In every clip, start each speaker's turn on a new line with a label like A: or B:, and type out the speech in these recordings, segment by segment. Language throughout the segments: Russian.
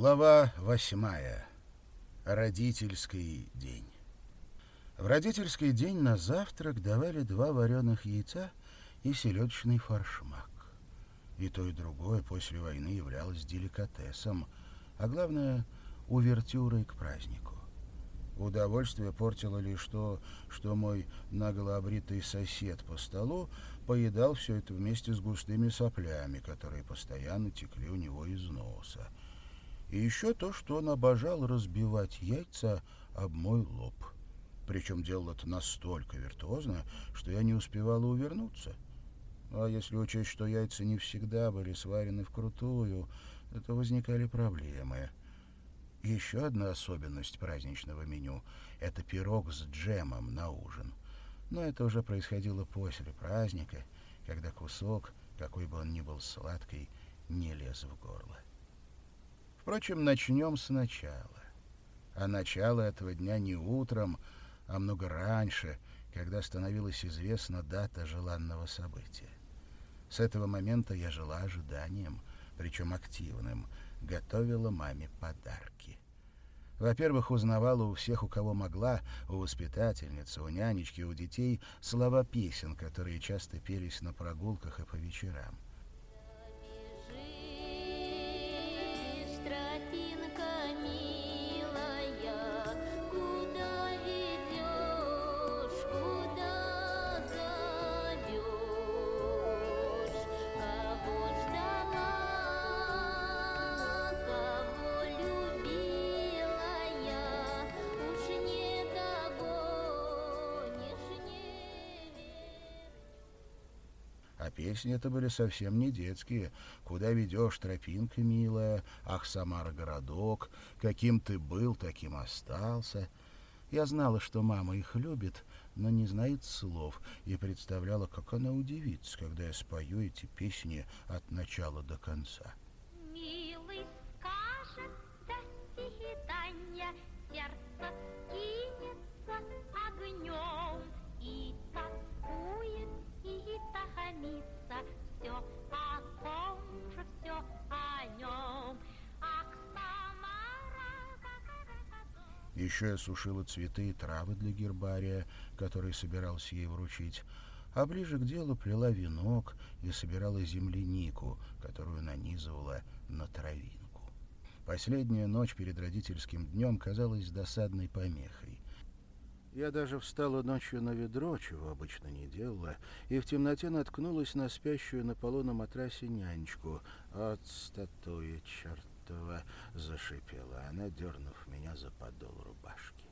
A: Глава восьмая. Родительский день. В родительский день на завтрак давали два вареных яйца и селедочный форшмак. И то, и другое после войны являлось деликатесом, а главное — увертюрой к празднику. Удовольствие портило лишь то, что мой наголообритый сосед по столу поедал все это вместе с густыми соплями, которые постоянно текли у него из носа. И еще то, что он обожал разбивать яйца об мой лоб. Причем делал это настолько виртуозно, что я не успевала увернуться. А если учесть, что яйца не всегда были сварены вкрутую, то возникали проблемы. Еще одна особенность праздничного меню — это пирог с джемом на ужин. Но это уже происходило после праздника, когда кусок, какой бы он ни был сладкий, не лез в горло. Впрочем, начнем сначала. А начало этого дня не утром, а много раньше, когда становилась известна дата желанного события. С этого момента я жила ожиданием, причем активным, готовила маме подарки. Во-первых, узнавала у всех, у кого могла, у воспитательницы, у нянечки, у детей, слова песен, которые часто пелись на прогулках и по вечерам. Песни это были совсем не детские. «Куда ведешь, тропинка милая», «Ах, Самара, городок», «Каким ты был, таким остался». Я знала, что мама их любит, но не знает слов, и представляла, как она удивится, когда я спою эти песни от начала до конца. Еще я сушила цветы и травы для гербария, который собирался ей вручить, а ближе к делу плела венок и собирала землянику, которую нанизывала на травинку. Последняя ночь перед родительским днем казалась досадной помехой. Я даже встала ночью на ведро, чего обычно не делала, и в темноте наткнулась на спящую на полу на матрасе нянечку. «От статуи чертова!» — зашипела она, дернув меня за подол рубашки.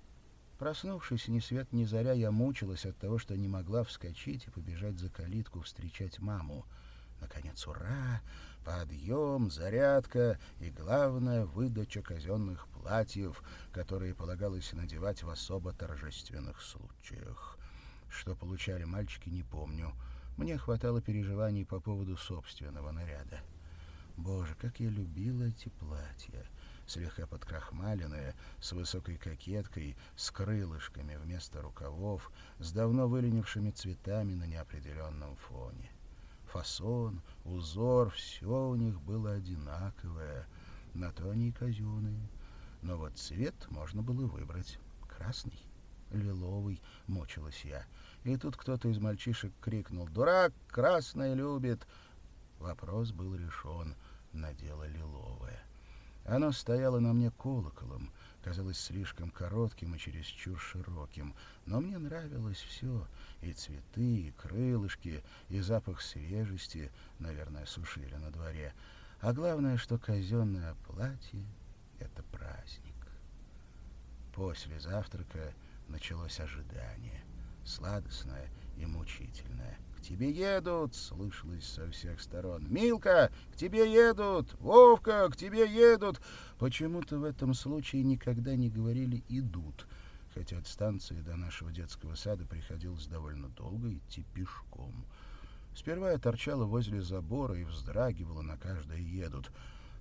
A: Проснувшись ни свет ни заря, я мучилась от того, что не могла вскочить и побежать за калитку встречать маму. Наконец, ура! Подъем, зарядка и, главное, выдача казенных платьев, которые полагалось надевать в особо торжественных случаях. Что получали мальчики, не помню. Мне хватало переживаний по поводу собственного наряда. Боже, как я любила эти платья! Слегка подкрахмаленные, с высокой кокеткой, с крылышками вместо рукавов, с давно выленившими цветами на неопределенном фоне фасон, узор, все у них было одинаковое, на то они и казенные. Но вот цвет можно было выбрать. Красный, лиловый, мучилась я. И тут кто-то из мальчишек крикнул «Дурак, красное любит!» Вопрос был решен, надела лиловое. Оно стояло на мне колоколом, казалось слишком коротким и чересчур широким, но мне нравилось все, и цветы, и крылышки, и запах свежести, наверное, сушили на дворе, а главное, что казенное платье — это праздник. После завтрака началось ожидание, сладостное и мучительное тебе едут!» — слышалось со всех сторон. «Милка, к тебе едут! Вовка, к тебе едут!» Почему-то в этом случае никогда не говорили «идут», хотя от станции до нашего детского сада приходилось довольно долго идти пешком. Сперва я торчала возле забора и вздрагивала на каждое «едут»,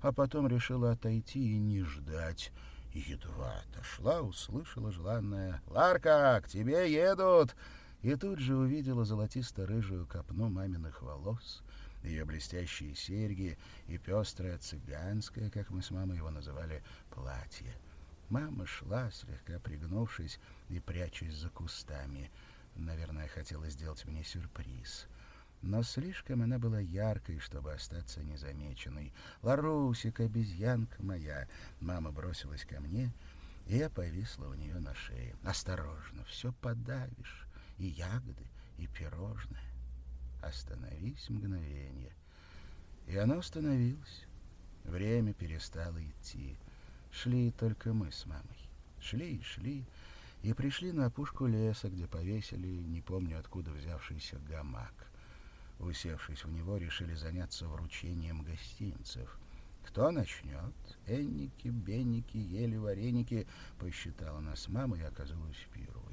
A: а потом решила отойти и не ждать. Едва отошла, услышала желанное «Ларка, к тебе едут!» И тут же увидела золотисто-рыжую копну маминых волос ее блестящие серьги и пестрое цыганское, как мы с мамой его называли, платье. Мама шла, слегка пригнувшись и прячась за кустами. Наверное, хотела сделать мне сюрприз. Но слишком она была яркой, чтобы остаться незамеченной. «Ларусик, обезьянка моя!» Мама бросилась ко мне, и я повисла у нее на шее. «Осторожно, все подавишь, и ягоды, и пирожное. Остановись мгновение». И оно остановилось. Время перестало идти. Шли только мы с мамой. Шли и шли, и пришли на опушку леса, где повесили, не помню откуда взявшийся гамак. Усевшись в него, решили заняться вручением гостинцев. «Кто начнет? Энники, бенники, ели вареники», — посчитала нас мама и оказалась первой.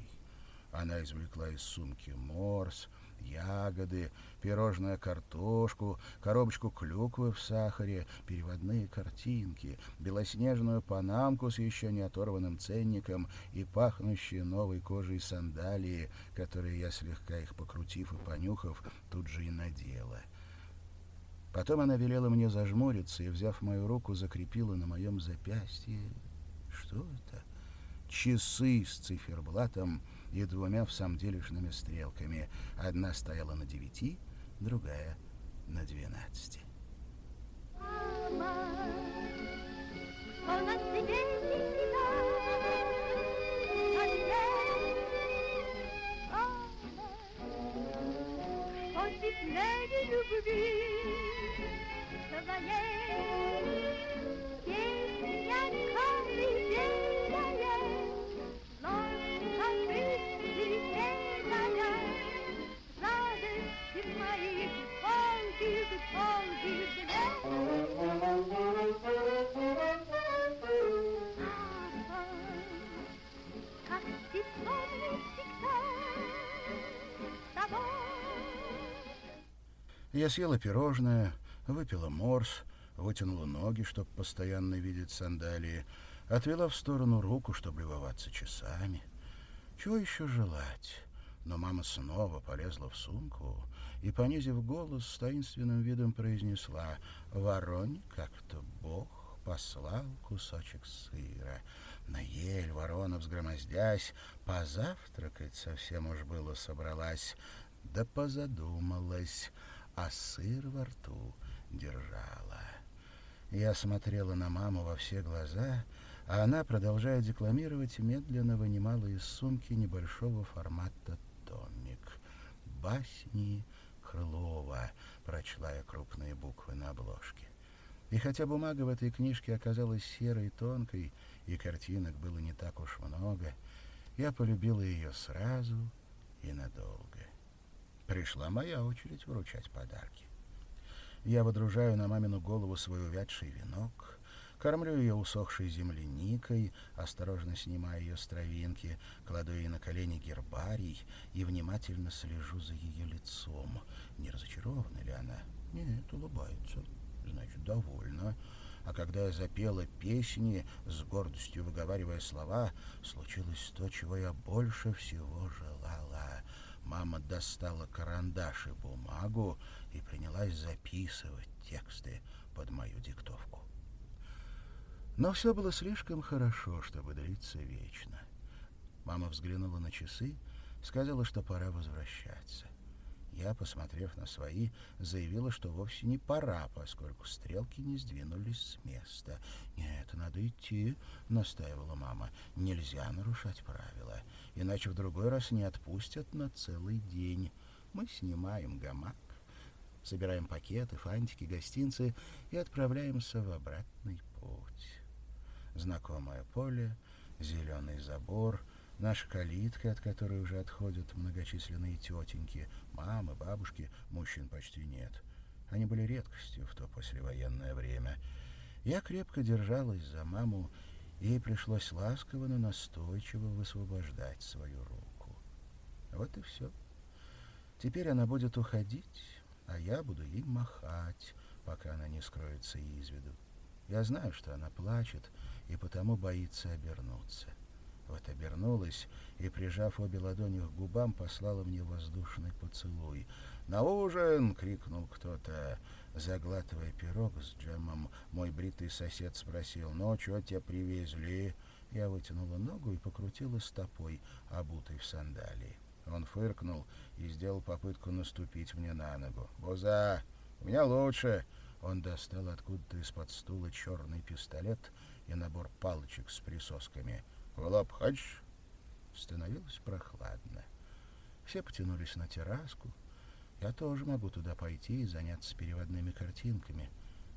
A: Она извлекла из сумки морс — ягоды, пирожную картошку, коробочку клюквы в сахаре, переводные картинки, белоснежную панамку с еще не оторванным ценником и пахнущие новой кожей сандалии, которые я, слегка их покрутив и понюхав, тут же и надела. Потом она велела мне зажмуриться и, взяв мою руку, закрепила на моем запястье... Что это? Часы с циферблатом — и двумя всамделишными стрелками. Одна стояла на девяти, другая — на двенадцати. любви своей Я съела пирожное, выпила морс, вытянула ноги, чтобы постоянно видеть сандалии, отвела в сторону руку, чтобы любоваться часами. Чего еще желать? Но мама снова полезла в сумку и, понизив голос, с таинственным видом произнесла «Воронь, как-то Бог послал кусочек сыра». На ель ворона, взгромоздясь, позавтракать совсем уж было собралась, да позадумалась — а сыр во рту держала. Я смотрела на маму во все глаза, а она, продолжая декламировать, медленно вынимала из сумки небольшого формата томик. «Басни Крылова», — прочла я крупные буквы на обложке. И хотя бумага в этой книжке оказалась серой и тонкой, и картинок было не так уж много, я полюбила ее сразу и надолго. Пришла моя очередь вручать подарки. Я водружаю на мамину голову свой увядший венок, кормлю ее усохшей земляникой, осторожно снимая ее с травинки, кладу ей на колени гербарий и внимательно слежу за ее лицом. Не разочарована ли она? Нет, улыбается. Значит, довольна. А когда я запела песни, с гордостью выговаривая слова, случилось то, чего я больше всего желала — Мама достала карандаш и бумагу и принялась записывать тексты под мою диктовку. Но все было слишком хорошо, чтобы длиться вечно. Мама взглянула на часы, сказала, что пора возвращаться. Я, посмотрев на свои, заявила, что вовсе не пора, поскольку стрелки не сдвинулись с места. «Нет, надо идти», — настаивала мама. «Нельзя нарушать правила, иначе в другой раз не отпустят на целый день. Мы снимаем гамак, собираем пакеты, фантики, гостинцы и отправляемся в обратный путь. Знакомое поле, зеленый забор — Наша калитка, от которой уже отходят многочисленные тетеньки, мамы, бабушки, мужчин почти нет. Они были редкостью в то послевоенное время. Я крепко держалась за маму, ей пришлось ласково, но настойчиво высвобождать свою руку. Вот и все. Теперь она будет уходить, а я буду ей махать, пока она не скроется из виду. Я знаю, что она плачет и потому боится обернуться. Вот обернулась и, прижав обе ладони к губам, послала мне воздушный поцелуй. «На ужин!» — крикнул кто-то. Заглатывая пирог с джемом, мой бритый сосед спросил, «Ну, что тебе привезли?» Я вытянула ногу и покрутила стопой, обутой в сандалии. Он фыркнул и сделал попытку наступить мне на ногу. «Буза! У меня лучше!» Он достал откуда-то из-под стула черный пистолет и набор палочек с присосками. «В лоб хочешь?» Становилось прохладно. Все потянулись на терраску. Я тоже могу туда пойти и заняться переводными картинками,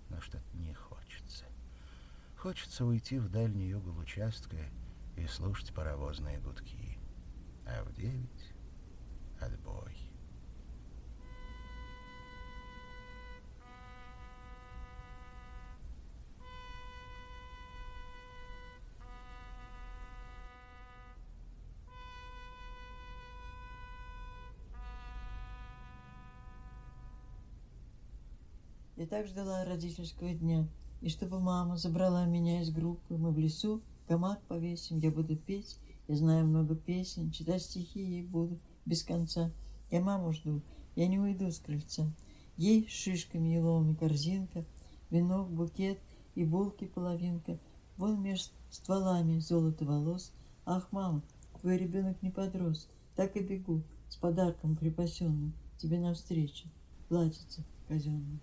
A: но что-то не хочется. Хочется уйти в дальний угол участка и слушать паровозные гудки. А в девять — отбой.
B: Я так ждала родительского дня. И чтобы мама забрала меня из группы, мы в лесу, гамак повесим, я буду петь, я знаю много песен, читать стихи ей буду без конца. Я маму жду, я не уйду с крыльца. Ей с шишками еловыми корзинка, венок, букет и булки половинка. Вон между стволами золото волос. Ах, мама, твой ребенок не подрос. Так и бегу с подарком припасенным тебе навстречу. Платьице казенное.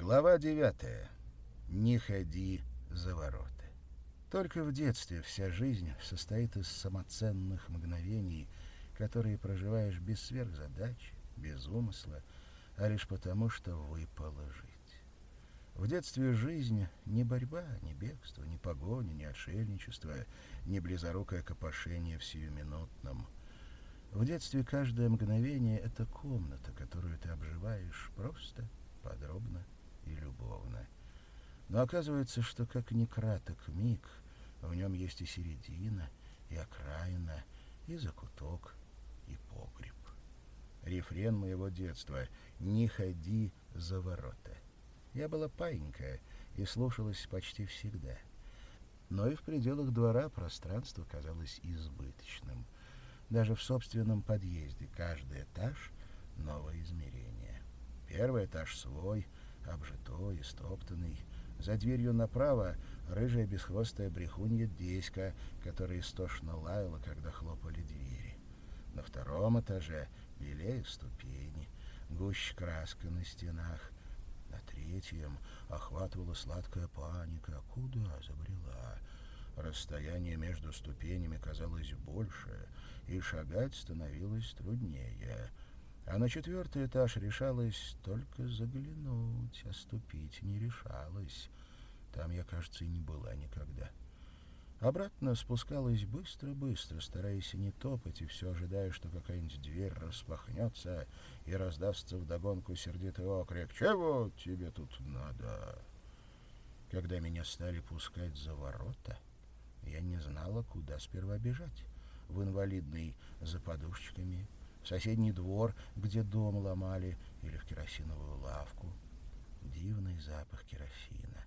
A: Глава девятая. Не ходи за ворота. Только в детстве вся жизнь состоит из самоценных мгновений, которые проживаешь без сверхзадач, без умысла, а лишь потому, что выпало жить. В детстве жизнь не борьба, не бегство, не погоня, не отшельничество, не близорукое копошение в сиюминутном. В детстве каждое мгновение — это комната, которую ты обживаешь просто, подробно, и любовно. Но оказывается, что как ни краток миг, в нем есть и середина, и окраина, и закуток, и погреб. Рефрен моего детства «Не ходи за ворота». Я была паинькая и слушалась почти всегда. Но и в пределах двора пространство казалось избыточным. Даже в собственном подъезде каждый этаж — новое измерение. Первый этаж свой — обжитой, истоптанный. За дверью направо рыжая бесхвостая брехунья Деська, которая истошно лаяла, когда хлопали двери. На втором этаже белее ступени, гуще краска на стенах. На третьем охватывала сладкая паника. Куда забрела? Расстояние между ступенями казалось больше, и шагать становилось труднее — а на четвертый этаж решалась только заглянуть, а ступить не решалась. Там я, кажется, и не была никогда. Обратно спускалась быстро-быстро, стараясь не топать, и все ожидая, что какая-нибудь дверь распахнется и раздастся вдогонку сердитый окрик «Чего тебе тут надо?». Когда меня стали пускать за ворота, я не знала, куда сперва бежать. В инвалидный за подушечками — в соседний двор, где дом ломали, или в керосиновую лавку. Дивный запах керосина.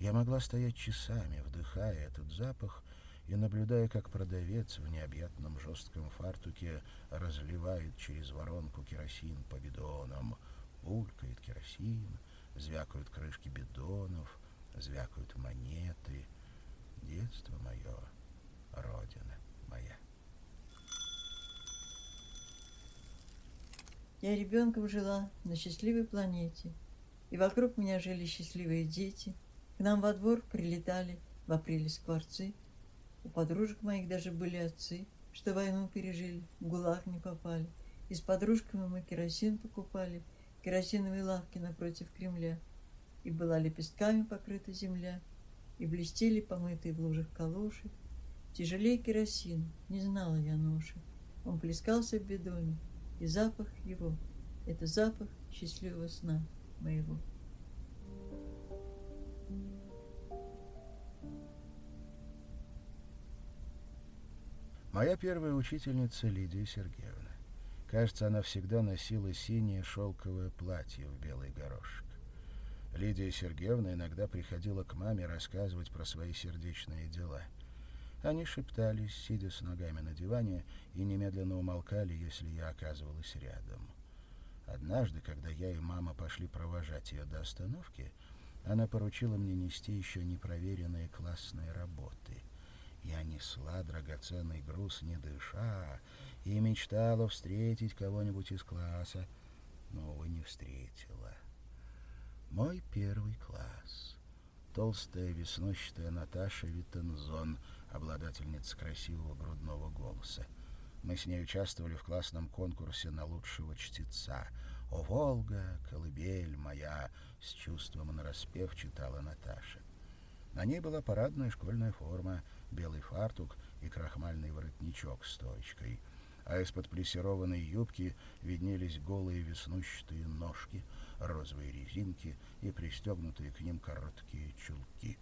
A: Я могла стоять часами, вдыхая этот запах и наблюдая, как продавец в необъятном жестком фартуке разливает через воронку керосин по бидонам. Булькает керосин, звякают крышки бидонов, звякают монеты. Детство мое, родина моя.
B: Я ребенком жила на счастливой планете, и вокруг меня жили счастливые дети. К нам во двор прилетали в апреле скворцы. У подружек моих даже были отцы, что войну пережили, в гулаг не попали. И с подружками мы керосин покупали, керосиновые лавки напротив Кремля. И была лепестками покрыта земля, и блестели помытые в лужах калоши. Тяжелее керосин, не знала я ноши. Он плескался в бидоне, и запах его — это запах счастливого сна моего.
A: Моя первая учительница Лидия Сергеевна. Кажется, она всегда носила синее шелковое платье в белый горошек. Лидия Сергеевна иногда приходила к маме рассказывать про свои сердечные дела. Они шептались, сидя с ногами на диване, и немедленно умолкали, если я оказывалась рядом. Однажды, когда я и мама пошли провожать ее до остановки, она поручила мне нести еще непроверенные классные работы. Я несла драгоценный груз, не дыша, и мечтала встретить кого-нибудь из класса, но, увы, не встретила. Мой первый класс. Толстая веснущатая Наташа Виттензон, обладательница красивого грудного голоса. Мы с ней участвовали в классном конкурсе на лучшего чтеца. «О, Волга, колыбель моя!» — с чувством нараспев читала Наташа. На ней была парадная школьная форма, белый фартук и крахмальный воротничок с точкой. А из-под плессированной юбки виднелись голые веснущатые ножки, розовые резинки и пристегнутые к ним короткие чулки.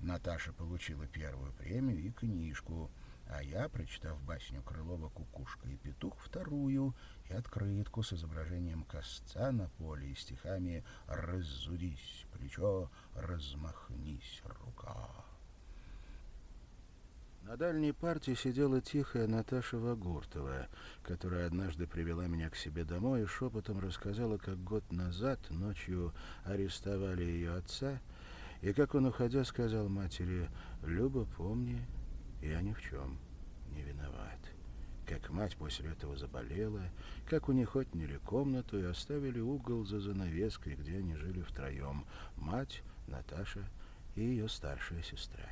A: Наташа получила первую премию и книжку — а я, прочитав басню Крылова «Кукушка и петух» вторую и открытку с изображением косца на поле и стихами «Раззудись плечо, размахнись рука». На дальней парте сидела тихая Наташа Вагуртова, которая однажды привела меня к себе домой и шепотом рассказала, как год назад ночью арестовали ее отца, и как он, уходя, сказал матери «Люба, помни, я ни в чем не виноват. Как мать после этого заболела, как у них отняли комнату и оставили угол за занавеской, где они жили втроем. Мать, Наташа и ее старшая сестра.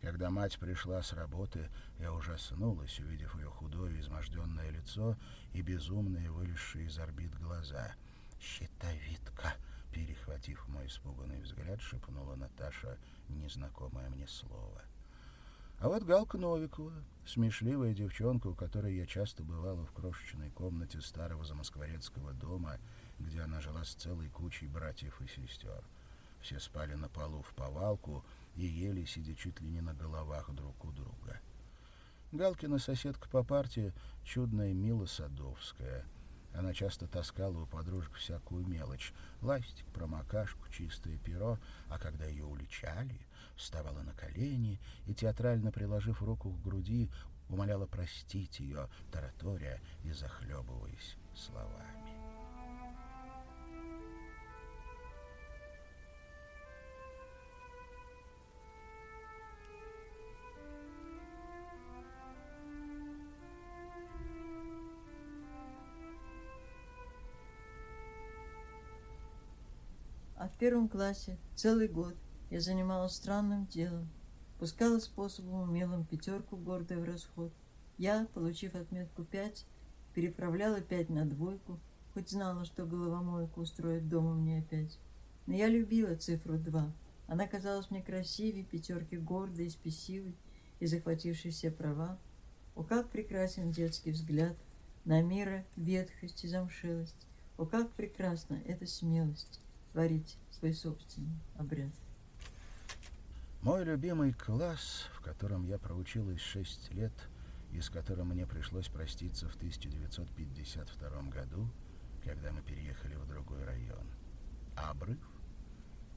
A: Когда мать пришла с работы, я ужаснулась, увидев ее худое, изможденное лицо и безумные, вылезшие из орбит глаза. «Щитовидка!» Перехватив мой испуганный взгляд, шепнула Наташа незнакомое мне слово — а вот Галка Новикова, смешливая девчонка, у которой я часто бывала в крошечной комнате старого замоскворецкого дома, где она жила с целой кучей братьев и сестер. Все спали на полу в повалку и ели, сидя чуть ли не на головах друг у друга. Галкина соседка по партии — чудная Мила Садовская — она часто таскала у подружек всякую мелочь. Ластик, промокашку, чистое перо. А когда ее уличали, вставала на колени и, театрально приложив руку к груди, умоляла простить ее, тараторя и захлебываясь словами.
B: А в первом классе целый год я занималась странным делом. Пускала способом умелым пятерку гордой в расход. Я, получив отметку пять, переправляла пять на двойку, хоть знала, что головомойку устроит дома мне опять. Но я любила цифру два. Она казалась мне красивее пятерки гордой, спесивой и захватившей все права. О, как прекрасен детский взгляд на мира, ветхость и замшелость. О, как прекрасна эта смелость творить свой собственный обряд.
A: Мой любимый класс, в котором я проучилась шесть лет, и с которым мне пришлось проститься в 1952 году, когда мы переехали в другой район. Обрыв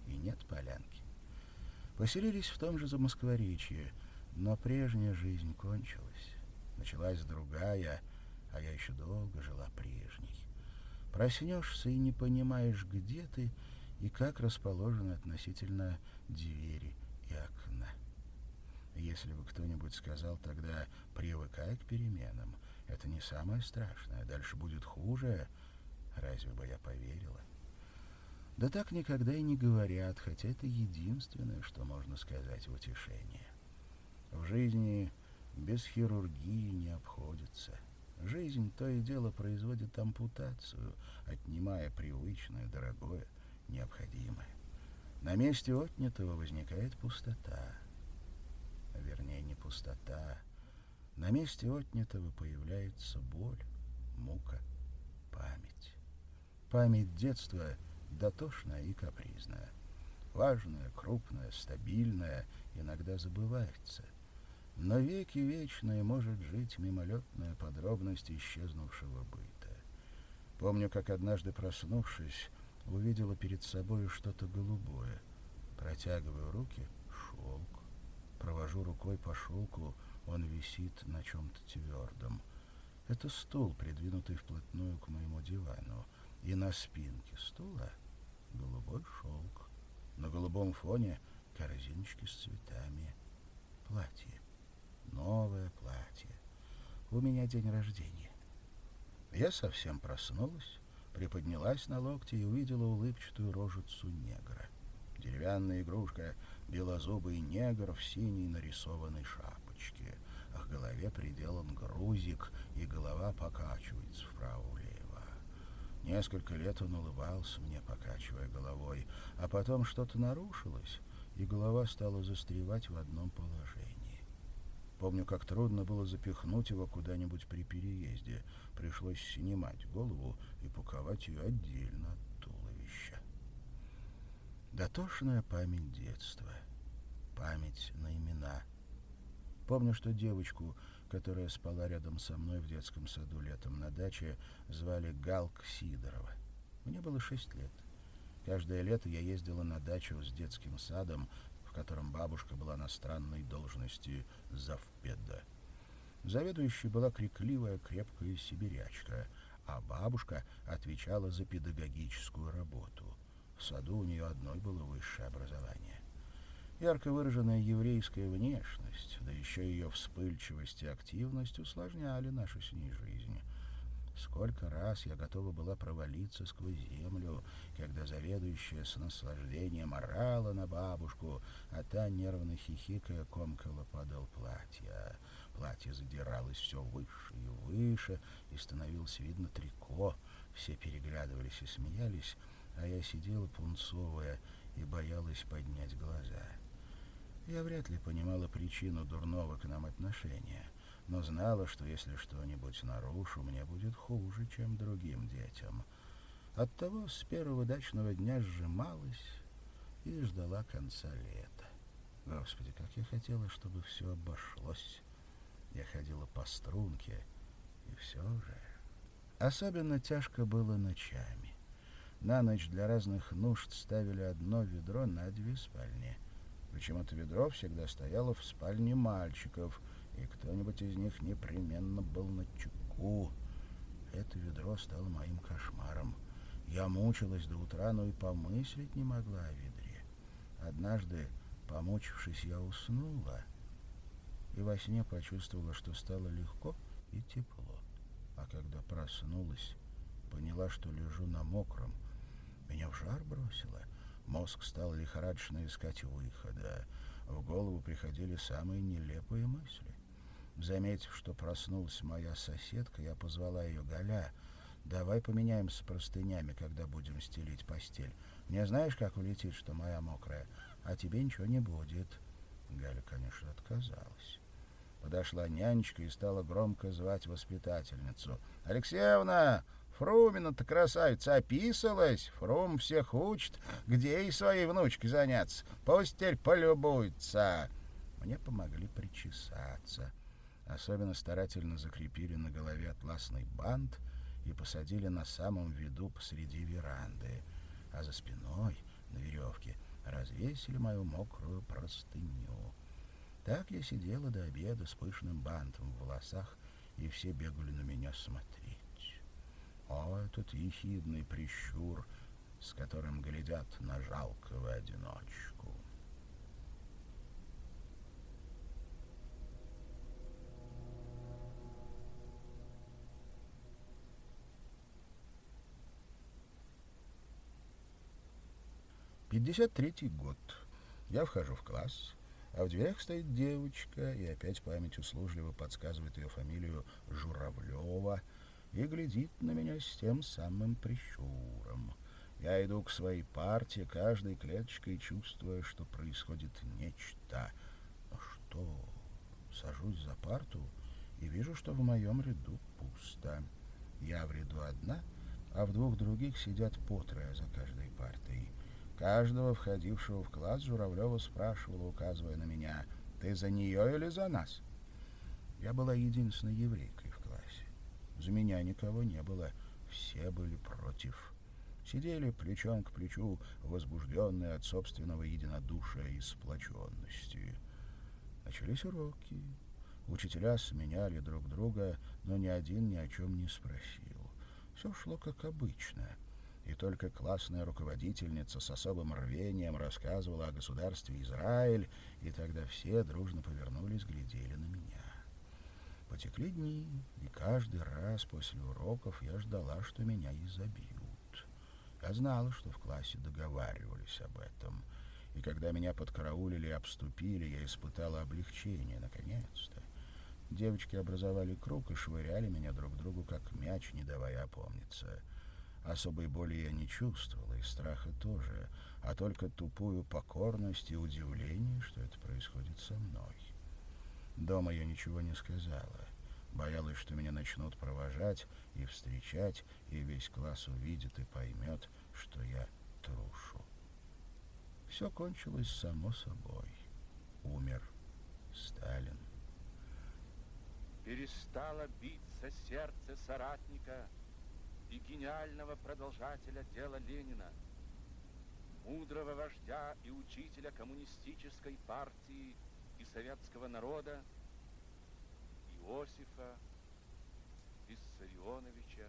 A: и нет полянки. Поселились в том же Замоскворечье, но прежняя жизнь кончилась. Началась другая, а я еще долго жила прежней. Проснешься и не понимаешь, где ты и как расположены относительно двери и окна. Если бы кто-нибудь сказал тогда «привыкай к переменам», это не самое страшное, дальше будет хуже, разве бы я поверила? Да так никогда и не говорят, хотя это единственное, что можно сказать в утешение. В жизни без хирургии не обходится. Жизнь то и дело производит ампутацию, отнимая привычное, дорогое, необходимое. На месте отнятого возникает пустота. Вернее, не пустота. На месте отнятого появляется боль, мука, память. Память детства дотошная и капризная. Важная, крупная, стабильная, иногда забывается — но веки вечные может жить мимолетная подробность исчезнувшего быта. Помню, как однажды проснувшись, увидела перед собой что-то голубое. Протягиваю руки — шелк. Провожу рукой по шелку, он висит на чем-то твердом. Это стул, придвинутый вплотную к моему дивану. И на спинке стула голубой шелк. На голубом фоне корзиночки с цветами. Платье. Новое платье. У меня день рождения. Я совсем проснулась, приподнялась на локте и увидела улыбчатую рожицу негра. Деревянная игрушка, белозубый негр в синей нарисованной шапочке. К голове приделан грузик, и голова покачивается вправо-влево. Несколько лет он улыбался мне, покачивая головой, а потом что-то нарушилось, и голова стала застревать в одном положении. Помню, как трудно было запихнуть его куда-нибудь при переезде. Пришлось снимать голову и паковать ее отдельно от туловища. Дотошная память детства. Память на имена. Помню, что девочку, которая спала рядом со мной в детском саду летом на даче, звали Галк Сидорова. Мне было шесть лет. Каждое лето я ездила на дачу с детским садом, в котором бабушка была на странной должности завпеда. Заведующей была крикливая, крепкая сибирячка, а бабушка отвечала за педагогическую работу. В саду у нее одной было высшее образование. Ярко выраженная еврейская внешность, да еще ее вспыльчивость и активность усложняли нашу с ней жизнь. Сколько раз я готова была провалиться сквозь землю, когда заведующая с наслаждением орала на бабушку, а та, нервно хихикая, комкала подол платья. Платье задиралось все выше и выше, и становилось видно трико. Все переглядывались и смеялись, а я сидела пунцовая и боялась поднять глаза. Я вряд ли понимала причину дурного к нам отношения — но знала, что если что-нибудь нарушу, мне будет хуже, чем другим детям. Оттого с первого дачного дня сжималась и ждала конца лета. Господи, как я хотела, чтобы все обошлось. Я ходила по струнке, и все же... Особенно тяжко было ночами. На ночь для разных нужд ставили одно ведро на две спальни. Почему-то ведро всегда стояло в спальне мальчиков — и кто-нибудь из них непременно был на чеку. Это ведро стало моим кошмаром. Я мучилась до утра, но и помыслить не могла о ведре. Однажды, помучившись, я уснула, и во сне почувствовала, что стало легко и тепло. А когда проснулась, поняла, что лежу на мокром. Меня в жар бросило. Мозг стал лихорадочно искать выхода. В голову приходили самые нелепые мысли. Заметив, что проснулась моя соседка, я позвала ее Галя. «Давай поменяемся простынями, когда будем стелить постель. Мне знаешь, как улетит, что моя мокрая, а тебе ничего не будет». Галя, конечно, отказалась. Подошла нянечка и стала громко звать воспитательницу. «Алексеевна, Фрумина-то красавица описалась, Фрум всех учит, где и своей внучке заняться. Пусть теперь полюбуется». Мне помогли причесаться. Особенно старательно закрепили на голове атласный бант и посадили на самом виду посреди веранды, а за спиной на веревке развесили мою мокрую простыню. Так я сидела до обеда с пышным бантом в волосах, и все бегали на меня смотреть. О, этот ехидный прищур, с которым глядят на жалкого одиночку. 53-й год. Я вхожу в класс, а в дверях стоит девочка, и опять память услужливо подсказывает ее фамилию Журавлева и глядит на меня с тем самым прищуром. Я иду к своей парте, каждой клеточкой чувствуя, что происходит нечто. Но что? Сажусь за парту и вижу, что в моем ряду пусто. Я в ряду одна, а в двух других сидят по трое за каждой партой. Каждого входившего в класс Журавлева спрашивала, указывая на меня, «Ты за нее или за нас?» Я была единственной еврейкой в классе. За меня никого не было, все были против. сидели плечом к плечу, возбужденные от собственного единодушия и сплоченности. Начались уроки. Учителя сменяли друг друга, но ни один ни о чем не спросил. Все шло как обычно — и только классная руководительница с особым рвением рассказывала о государстве Израиль, и тогда все дружно повернулись, глядели на меня. Потекли дни, и каждый раз после уроков я ждала, что меня изобьют. Я знала, что в классе договаривались об этом. И когда меня подкараулили и обступили, я испытала облегчение, наконец-то. Девочки образовали круг и швыряли меня друг другу, как мяч, не давая опомниться. Особой боли я не чувствовала, и страха тоже, а только тупую покорность и удивление, что это происходит со мной. Дома я ничего не сказала. Боялась, что меня начнут провожать и встречать, и весь класс увидит и поймет, что я трушу. Все кончилось само собой. Умер Сталин.
C: Перестало биться сердце соратника — и гениального продолжателя дела Ленина, мудрого вождя и учителя коммунистической партии и советского народа Иосифа Виссарионовича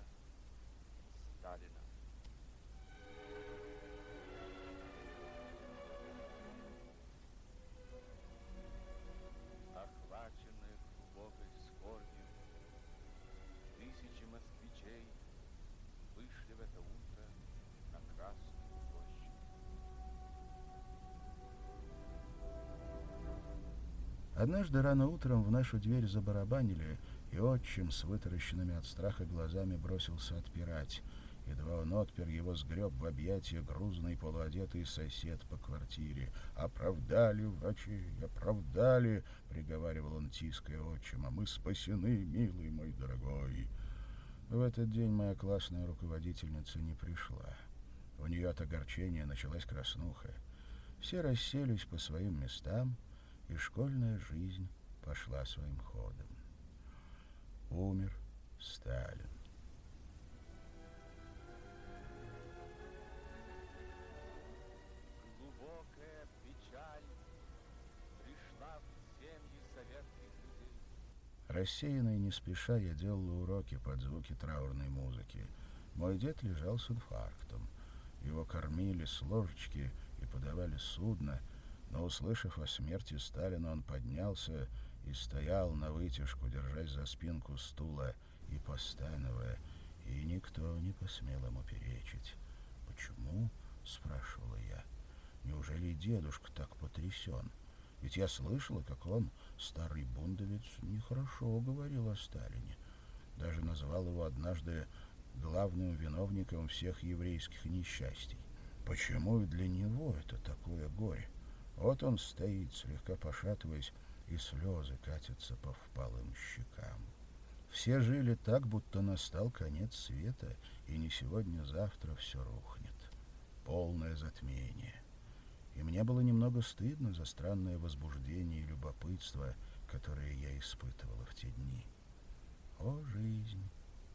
A: Однажды рано утром в нашу дверь забарабанили, и отчим с вытаращенными от страха глазами бросился отпирать. Едва он отпер, его сгреб в объятия грузный полуодетый сосед по квартире. «Оправдали, врачи, оправдали!» — приговаривал он, тиская отчима. «Мы спасены, милый мой дорогой!» В этот день моя классная руководительница не пришла. У нее от огорчения началась краснуха. Все расселись по своим местам, и школьная жизнь пошла своим ходом. Умер Сталин.
C: Глубокая печаль пришла в семьи советских людей.
A: Рассеянно и не спеша я делала уроки под звуки траурной музыки. Мой дед лежал с инфарктом. Его кормили с ложечки и подавали судно, но, услышав о смерти Сталина, он поднялся и стоял на вытяжку, держась за спинку стула и постановая, и никто не посмел ему перечить. «Почему?» — спрашивала я. «Неужели дедушка так потрясен?» Ведь я слышала, как он, старый бундовец, нехорошо говорил о Сталине. Даже назвал его однажды главным виновником всех еврейских несчастий. Почему для него это такое горе? Вот он стоит, слегка пошатываясь, и слезы катятся по впалым щекам. Все жили так, будто настал конец света, и не сегодня-завтра все рухнет. Полное затмение и мне было немного стыдно за странное возбуждение и любопытство, которое я испытывала в те дни. О, жизнь,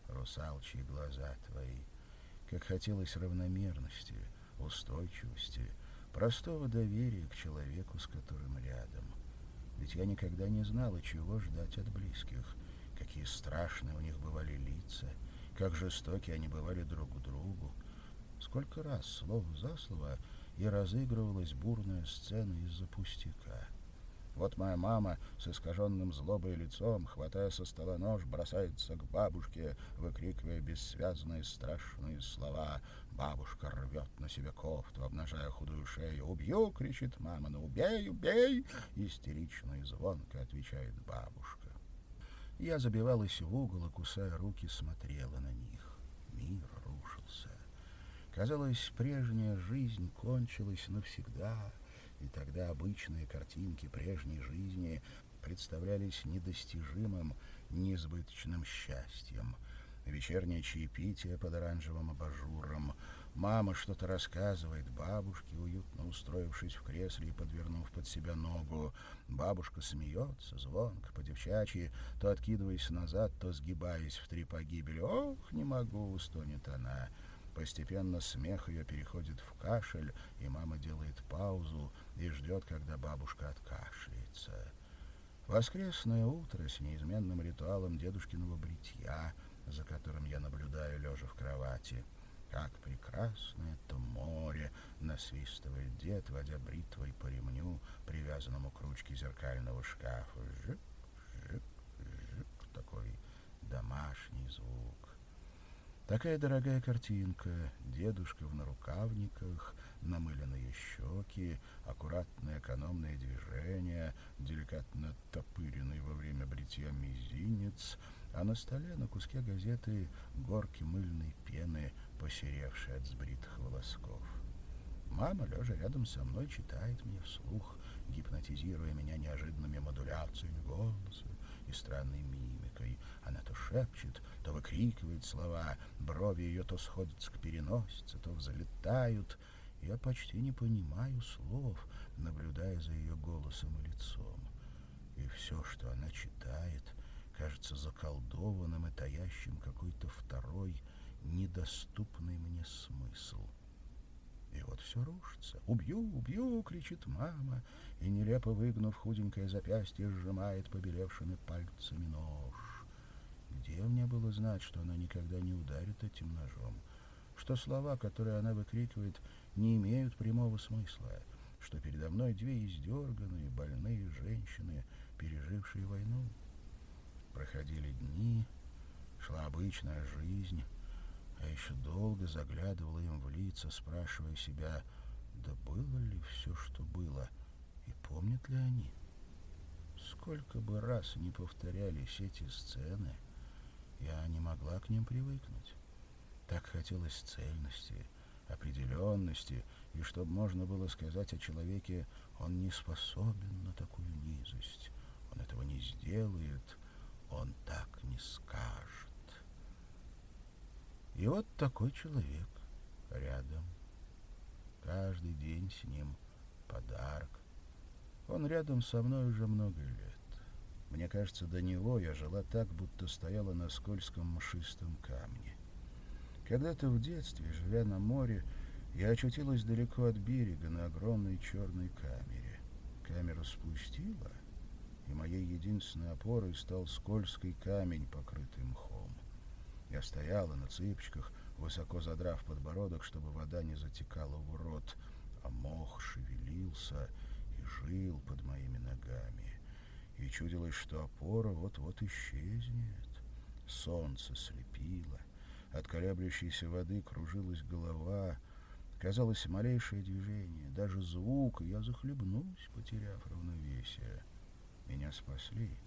A: русалчьи глаза твои! Как хотелось равномерности, устойчивости, простого доверия к человеку, с которым рядом. Ведь я никогда не знала, чего ждать от близких, какие страшные у них бывали лица, как жестоки они бывали друг к другу. Сколько раз, слово за слово, и разыгрывалась бурная сцена из-за пустяка. Вот моя мама с искаженным злобой лицом, хватая со стола нож, бросается к бабушке, выкрикивая бессвязные страшные слова. Бабушка рвет на себе кофту, обнажая худую шею. «Убью!» — кричит мама. «Ну убей, убей!» — истерично и звонко отвечает бабушка. Я забивалась в угол и, кусая руки, смотрела на них. Мир рушился. Казалось, прежняя жизнь кончилась навсегда, и тогда обычные картинки прежней жизни представлялись недостижимым, несбыточным счастьем. Вечернее чаепитие под оранжевым абажуром. Мама что-то рассказывает бабушке, уютно устроившись в кресле и подвернув под себя ногу. Бабушка смеется, звонко, по-девчачьи, то откидываясь назад, то сгибаясь в три погибели. «Ох, не могу!» — стонет она. Постепенно смех ее переходит в кашель, и мама делает паузу и ждет, когда бабушка откашляется. Воскресное утро с неизменным ритуалом дедушкиного бритья, за которым я наблюдаю, лежа в кровати. Как прекрасно это море, насвистывает дед, водя бритвой по ремню, привязанному к ручке зеркального шкафа. Жик, жик, жик, такой домашний звук. Такая дорогая картинка, дедушка в нарукавниках, намыленные щеки, аккуратные экономные движения, деликатно топыренный во время бритья мизинец, а на столе на куске газеты горки мыльной пены, посеревшие от сбритых волосков. Мама, лежа рядом со мной, читает мне вслух, гипнотизируя меня неожиданными модуляциями голоса и странной мимикой. Она то шепчет, то выкрикивает слова, брови ее то сходятся к переносице, то взлетают. Я почти не понимаю слов, наблюдая за ее голосом и лицом. И все, что она читает, кажется заколдованным и таящим какой-то второй, недоступный мне смысл. И вот все рушится. «Убью, убью!» — кричит мама, и, нелепо выгнув худенькое запястье, сжимает побелевшими пальцами нож. Где мне было знать, что она никогда не ударит этим ножом? Что слова, которые она выкрикивает, не имеют прямого смысла? Что передо мной две издерганные, больные женщины, пережившие войну? Проходили дни, шла обычная жизнь, а еще долго заглядывала им в лица, спрашивая себя, да было ли все, что было, и помнят ли они? Сколько бы раз не повторялись эти сцены, я не могла к ним привыкнуть. Так хотелось цельности, определенности, и чтобы можно было сказать о человеке, он не способен на такую низость, он этого не сделает, он так не скажет. И вот такой человек рядом. Каждый день с ним подарок. Он рядом со мной уже много лет. Мне кажется, до него я жила так, будто стояла на скользком мшистом камне. Когда-то в детстве, живя на море, я очутилась далеко от берега на огромной черной камере. Камеру спустила, и моей единственной опорой стал скользкий камень, покрытый мхом. Я стояла на цыпочках, высоко задрав подбородок, чтобы вода не затекала в рот, а мох шевелился и жил под моими ногами. И чудилось, что опора вот-вот исчезнет. Солнце слепило, от колеблющейся воды кружилась голова, казалось, малейшее движение, даже звук, и я захлебнусь, потеряв равновесие. Меня спасли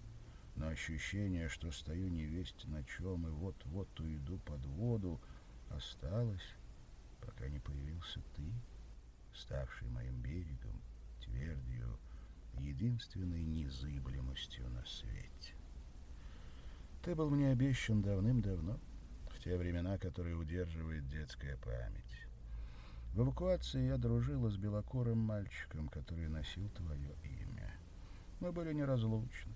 A: но ощущение, что стою невесть на чем и вот-вот уйду под воду, осталось, пока не появился ты, ставший моим берегом, твердью, единственной незыблемостью на свете. Ты был мне обещан давным-давно, в те времена, которые удерживает детская память. В эвакуации я дружила с белокурым мальчиком, который носил твое имя. Мы были неразлучны.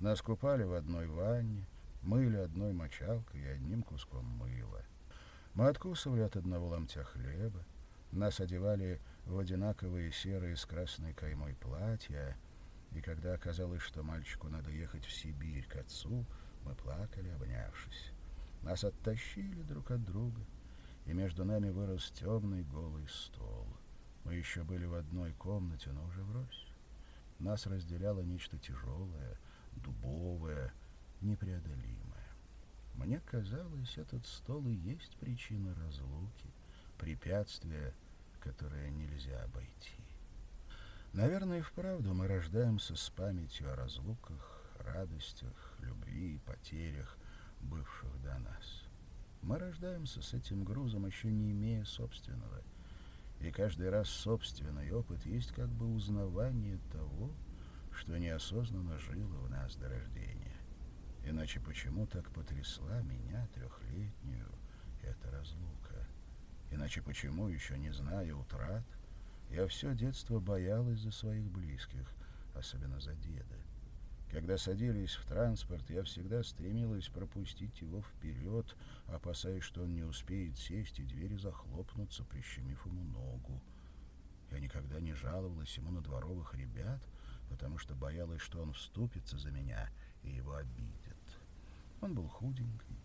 A: Нас купали в одной ванне, мыли одной мочалкой и одним куском мыла. Мы откусывали от одного ломтя хлеба, нас одевали в одинаковые серые с красной каймой платья, и когда оказалось, что мальчику надо ехать в Сибирь к отцу, мы плакали, обнявшись. Нас оттащили друг от друга, и между нами вырос темный голый стол. Мы еще были в одной комнате, но уже врозь. Нас разделяло нечто тяжелое, дубовая, непреодолимая. Мне казалось, этот стол и есть причина разлуки, препятствие, которое нельзя обойти. Наверное, и вправду мы рождаемся с памятью о разлуках, радостях, любви и потерях, бывших до нас. Мы рождаемся с этим грузом, еще не имея собственного. И каждый раз собственный опыт есть как бы узнавание того, что неосознанно жило в нас до рождения. Иначе почему так потрясла меня, трехлетнюю, эта разлука? Иначе почему, еще не зная утрат, я все детство боялась за своих близких, особенно за деда? Когда садились в транспорт, я всегда стремилась пропустить его вперед, опасаясь, что он не успеет сесть, и двери захлопнутся, прищемив ему ногу. Я никогда не жаловалась ему на дворовых ребят, потому что боялась, что он вступится за меня и его обидят. Он был худенький,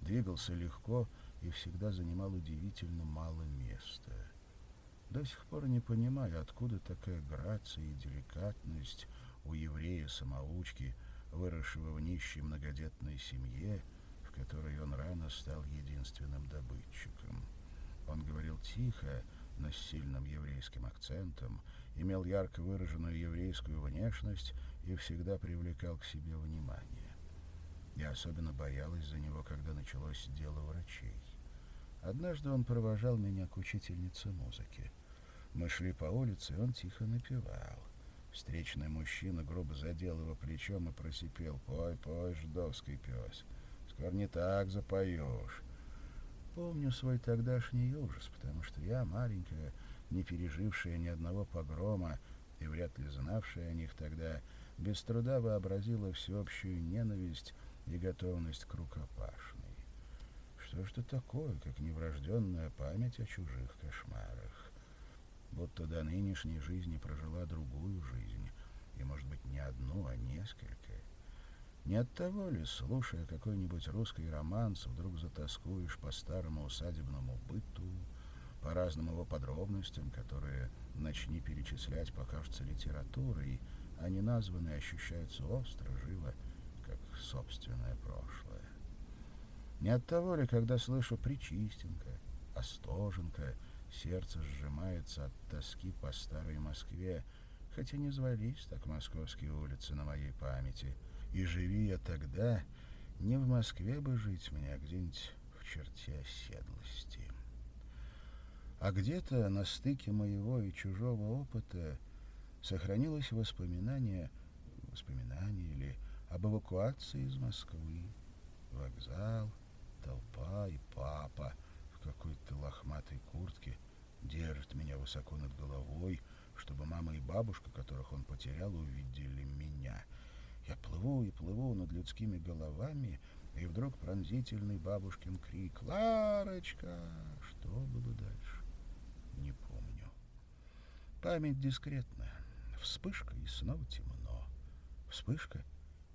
A: двигался легко и всегда занимал удивительно мало места. До сих пор не понимаю, откуда такая грация и деликатность у еврея-самоучки, выросшего в нищей многодетной семье, в которой он рано стал единственным добытчиком. Он говорил тихо, но с сильным еврейским акцентом, имел ярко выраженную еврейскую внешность и всегда привлекал к себе внимание. Я особенно боялась за него, когда началось дело врачей. Однажды он провожал меня к учительнице музыки. Мы шли по улице, и он тихо напевал. Встречный мужчина грубо задел его плечом и просипел. «Пой, пой, ждовский пес, скоро не так запоешь». Помню свой тогдашний ужас, потому что я, маленькая, не пережившая ни одного погрома и вряд ли знавшая о них тогда, без труда вообразила всеобщую ненависть и готовность к рукопашной. Что ж это такое, как неврожденная память о чужих кошмарах? Будто до нынешней жизни прожила другую жизнь, и, может быть, не одну, а несколько. Не от того ли, слушая какой-нибудь русский романс, вдруг затаскуешь по старому усадебному быту, по разным его подробностям, которые начни перечислять, покажутся литературой, а неназванные ощущаются остро, живо, как собственное прошлое. Не от того ли, когда слышу «Причистенко», «Остоженко», сердце сжимается от тоски по старой Москве, хотя не звались так московские улицы на моей памяти. И живи я тогда, не в Москве бы жить мне, а где-нибудь в черте оседлости. А где-то на стыке моего и чужого опыта сохранилось воспоминание, воспоминание или об эвакуации из Москвы, вокзал, толпа и папа какой-то лохматой куртке держит меня высоко над головой, чтобы мама и бабушка, которых он потерял, увидели меня. Я плыву и плыву над людскими головами, и вдруг пронзительный бабушкин крик «Ларочка!» Что было дальше? Не помню. Память дискретная. Вспышка, и снова темно. Вспышка,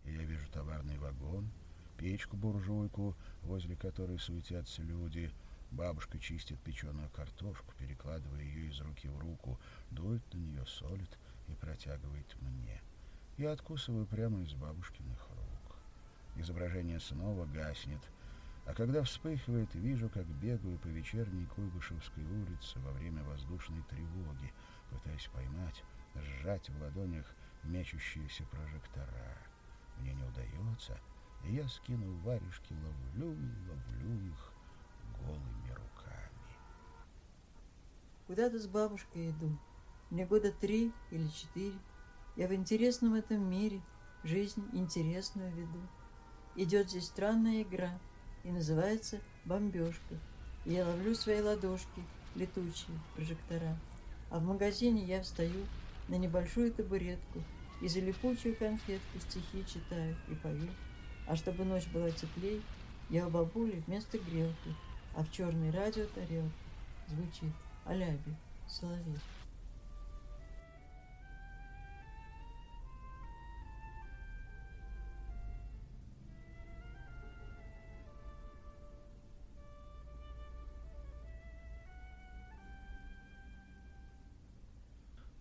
A: и я вижу товарный вагон, печку-буржуйку, возле которой суетятся люди. Бабушка чистит печеную картошку, перекладывая ее из руки в руку, дует на нее, солит и протягивает мне. Я откусываю прямо из бабушкиных рук. Изображение снова гаснет, а когда вспыхивает, вижу, как бегаю по вечерней Куйбышевской улице во время воздушной тревоги, пытаясь поймать, сжать в ладонях мечущиеся прожектора. Мне не удается, и я, скинув варежки, ловлю и ловлю их голыми руками.
B: Куда-то с бабушкой иду. Мне года три или четыре. Я в интересном этом мире жизнь интересную веду. Идет здесь странная игра и называется «Бомбежка». И я ловлю свои ладошки, летучие прожектора. А в магазине я встаю на небольшую табуретку и за липучую конфетку стихи читаю и пою. А чтобы ночь была теплей, я у бабули вместо грелки, а в черной радиотарелке звучит аляби, соловей.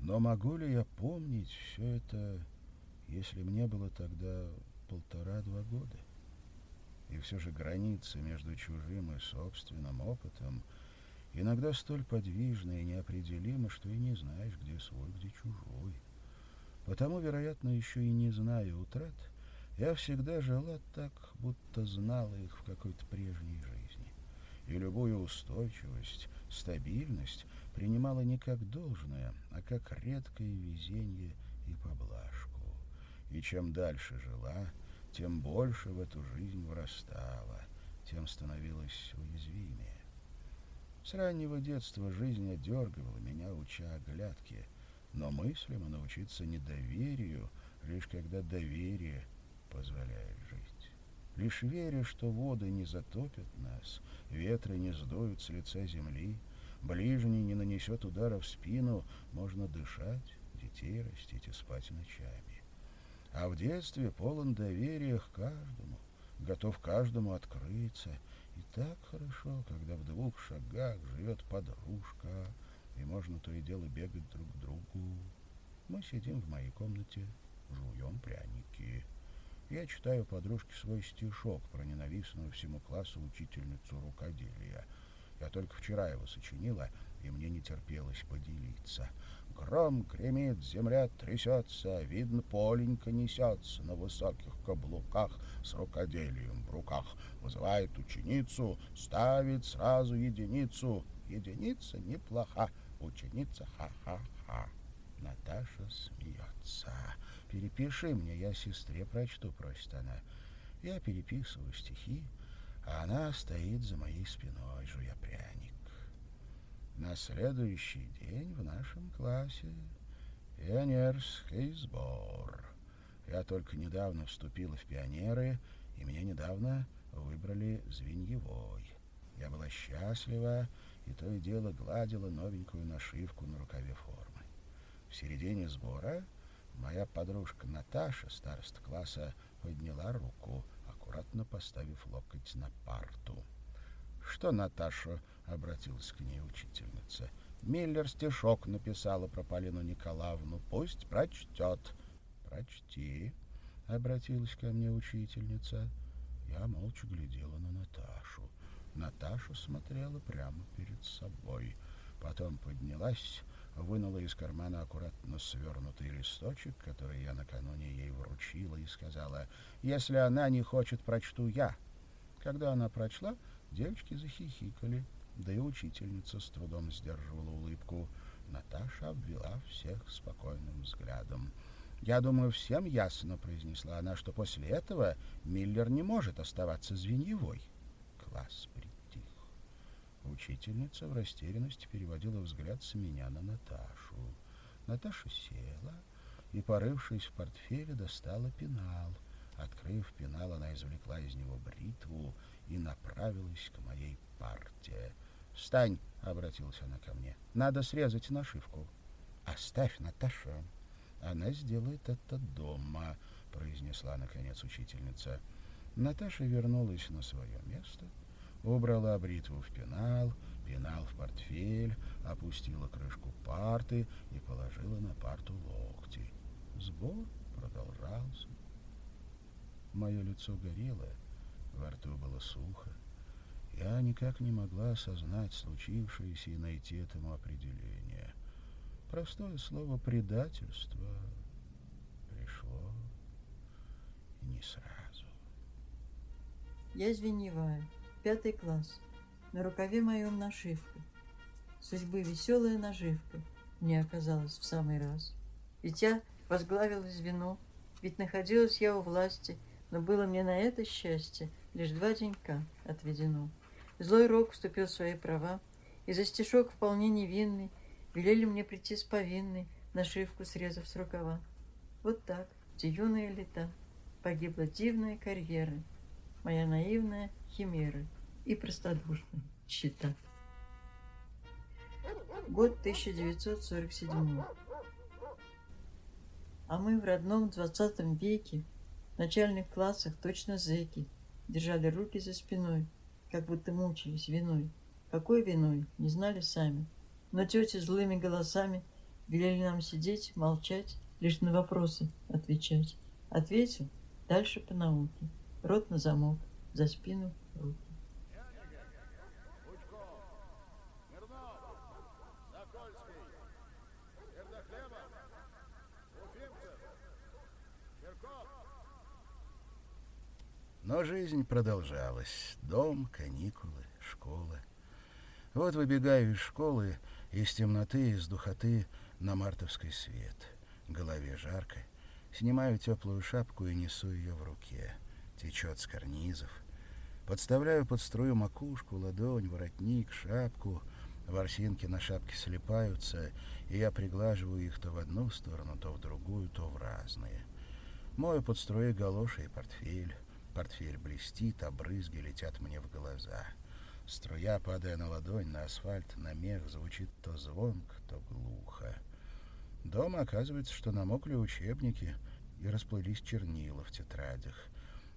A: Но могу ли я помнить все это, если мне было тогда полтора-два года? И все же границы между чужим и собственным опытом иногда столь подвижны и неопределимы, что и не знаешь, где свой, где чужой. Потому, вероятно, еще и не зная утрат, я всегда жила так, будто знала их в какой-то прежней жизни. И любую устойчивость, стабильность принимала не как должное, а как редкое везение и поблажку. И чем дальше жила, тем больше в эту жизнь вырастала, тем становилась уязвимее. С раннего детства жизнь одергивала меня, уча оглядки, но мыслям научиться недоверию лишь когда доверие позволяет жить. Лишь веря, что воды не затопят нас, ветры не сдуют с лица земли, ближний не нанесет удара в спину, можно дышать, детей растить и спать ночами. А в детстве полон доверия к каждому, готов каждому открыться. И так хорошо, когда в двух шагах живет подружка, и можно то и дело бегать друг к другу. Мы сидим в моей комнате, жуем пряники. Я читаю подружке свой стишок про ненавистную всему классу учительницу рукоделия. Я только вчера его сочинила, и мне не терпелось поделиться. Гром гремит, земля трясется, видно, поленька несется на высоких каблуках с рукоделием в руках. Вызывает ученицу, ставит сразу единицу. Единица неплоха, ученица ха-ха-ха. Наташа смеется. «Перепиши мне, я сестре прочту», — просит она. Я переписываю стихи, а она стоит за моей спиной, жуя пряник. На следующий день в нашем классе пионерский сбор. Я только недавно вступила в пионеры, и меня недавно выбрали звеньевой. Я была счастлива, и то и дело гладила новенькую нашивку на рукаве формы. В середине сбора моя подружка Наташа, староста класса, подняла руку, аккуратно поставив локоть на парту. «Что, Наташа?» — обратилась к ней учительница. «Миллер стишок написала про Полину Николаевну. Пусть прочтет». «Прочти», — обратилась ко мне учительница. Я молча глядела на Наташу. Наташа смотрела прямо перед собой. Потом поднялась, вынула из кармана аккуратно свернутый листочек, который я накануне ей вручила, и сказала, «Если она не хочет, прочту я». Когда она прочла, Девочки захихикали, да и учительница с трудом сдерживала улыбку. Наташа обвела всех спокойным взглядом. «Я думаю, всем ясно», — произнесла она, — «что после этого Миллер не может оставаться звеньевой». Класс притих. Учительница в растерянности переводила взгляд с меня на Наташу. Наташа села и, порывшись в портфеле, достала пенал. Открыв пенал, она извлекла из него бритву и направилась к моей партии. «Встань!» — обратилась она ко мне. «Надо срезать нашивку». «Оставь, Наташа!» «Она сделает это дома», — произнесла, наконец, учительница. Наташа вернулась на свое место, убрала бритву в пенал, пенал в портфель, опустила крышку парты и положила на парту локти. Сбор продолжался. Мое лицо горело, во рту было сухо. Я никак не могла осознать случившееся и найти этому определение. Простое слово «предательство» пришло и не сразу.
B: Я звеневаю. Пятый класс. На рукаве моем нашивка. Судьбы веселая наживка мне оказалась в самый раз. Ведь я возглавила звено, ведь находилась я у власти, но было мне на это счастье лишь два денька отведено. Злой рок вступил в свои права, и за стишок вполне невинный велели мне прийти с повинной, нашивку срезав с рукава. Вот так, те юные лета, погибла дивная карьера, моя наивная химера и простодушная щита. Год 1947. А мы в родном двадцатом веке, в начальных классах точно зэки, держали руки за спиной, как будто мучились виной. Какой виной, не знали сами. Но тети злыми голосами велели нам сидеть, молчать, лишь на вопросы отвечать. Ответил, дальше по науке. Рот на замок, за спину руки.
A: Но жизнь продолжалась. Дом, каникулы, школа. Вот выбегаю из школы, из темноты, из духоты на мартовский свет. Голове жарко. Снимаю теплую шапку и несу ее в руке. Течет с карнизов. Подставляю под струю макушку, ладонь, воротник, шапку. Ворсинки на шапке слипаются, и я приглаживаю их то в одну сторону, то в другую, то в разные. Мою под струей галоши и портфель. Портфель блестит, а брызги летят мне в глаза. Струя, падая на ладонь, на асфальт, на мех, звучит то звонко, то глухо. Дома оказывается, что намокли учебники и расплылись чернила в тетрадях.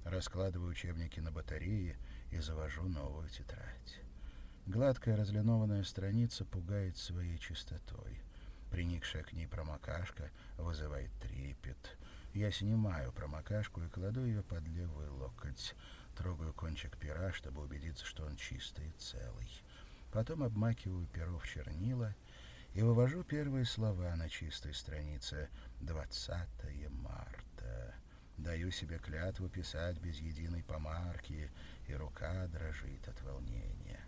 A: Раскладываю учебники на батарее и завожу новую тетрадь. Гладкая разлинованная страница пугает своей чистотой. Приникшая к ней промокашка вызывает трепет. Я снимаю промокашку и кладу ее под левый локоть. Трогаю кончик пера, чтобы убедиться, что он чистый и целый. Потом обмакиваю перо в чернила и вывожу первые слова на чистой странице «20 марта». Даю себе клятву писать без единой помарки, и рука дрожит от волнения.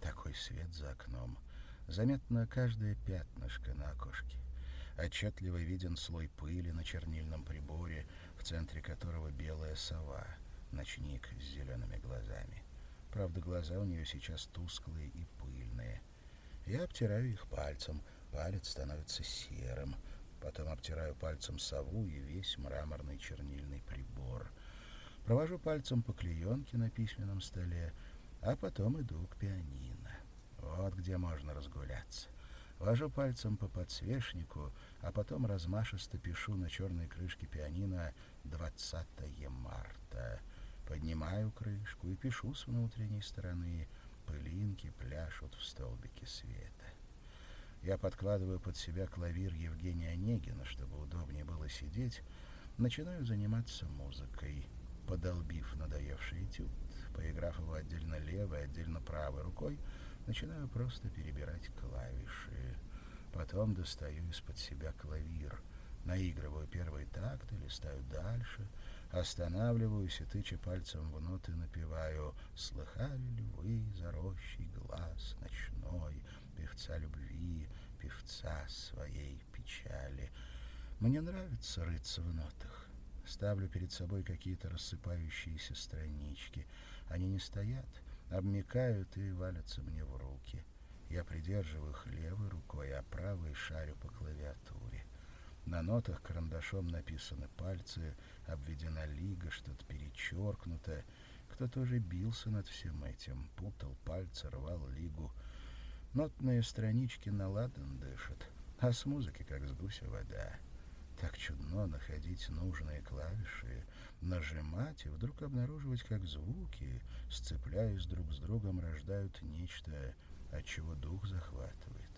A: Такой свет за окном. Заметно каждое пятнышко на окошке. Отчетливо виден слой пыли на чернильном приборе, в центре которого белая сова, ночник с зелеными глазами. Правда, глаза у нее сейчас тусклые и пыльные. Я обтираю их пальцем, палец становится серым. Потом обтираю пальцем сову и весь мраморный чернильный прибор. Провожу пальцем по клеенке на письменном столе, а потом иду к пианино. Вот где можно разгуляться. Вожу пальцем по подсвечнику, а потом размашисто пишу на черной крышке пианино «20 марта». Поднимаю крышку и пишу с внутренней стороны. Пылинки пляшут в столбике света. Я подкладываю под себя клавир Евгения Онегина, чтобы удобнее было сидеть. Начинаю заниматься музыкой, подолбив надоевший этюд. Поиграв его отдельно левой, отдельно правой рукой, начинаю просто перебирать клавиши. Потом достаю из-под себя клавир, наигрываю первый такт и листаю дальше, останавливаюсь и, тыча пальцем в ноты, напеваю «Слыхали ли вы за рощей глаз ночной, певца любви, певца своей печали?» Мне нравится рыться в нотах. Ставлю перед собой какие-то рассыпающиеся странички. Они не стоят, обмекают и валятся мне в руки. Я придерживаю их левой рукой, а правой шарю по клавиатуре. На нотах карандашом написаны пальцы, обведена лига, что-то перечеркнуто. Кто-то уже бился над всем этим, путал пальцы, рвал лигу. Нотные странички наладан дышат, а с музыки как с гуся вода. Так чудно находить нужные клавиши, нажимать и вдруг обнаруживать, как звуки, сцепляясь друг с другом, рождают нечто, от чего дух захватывает.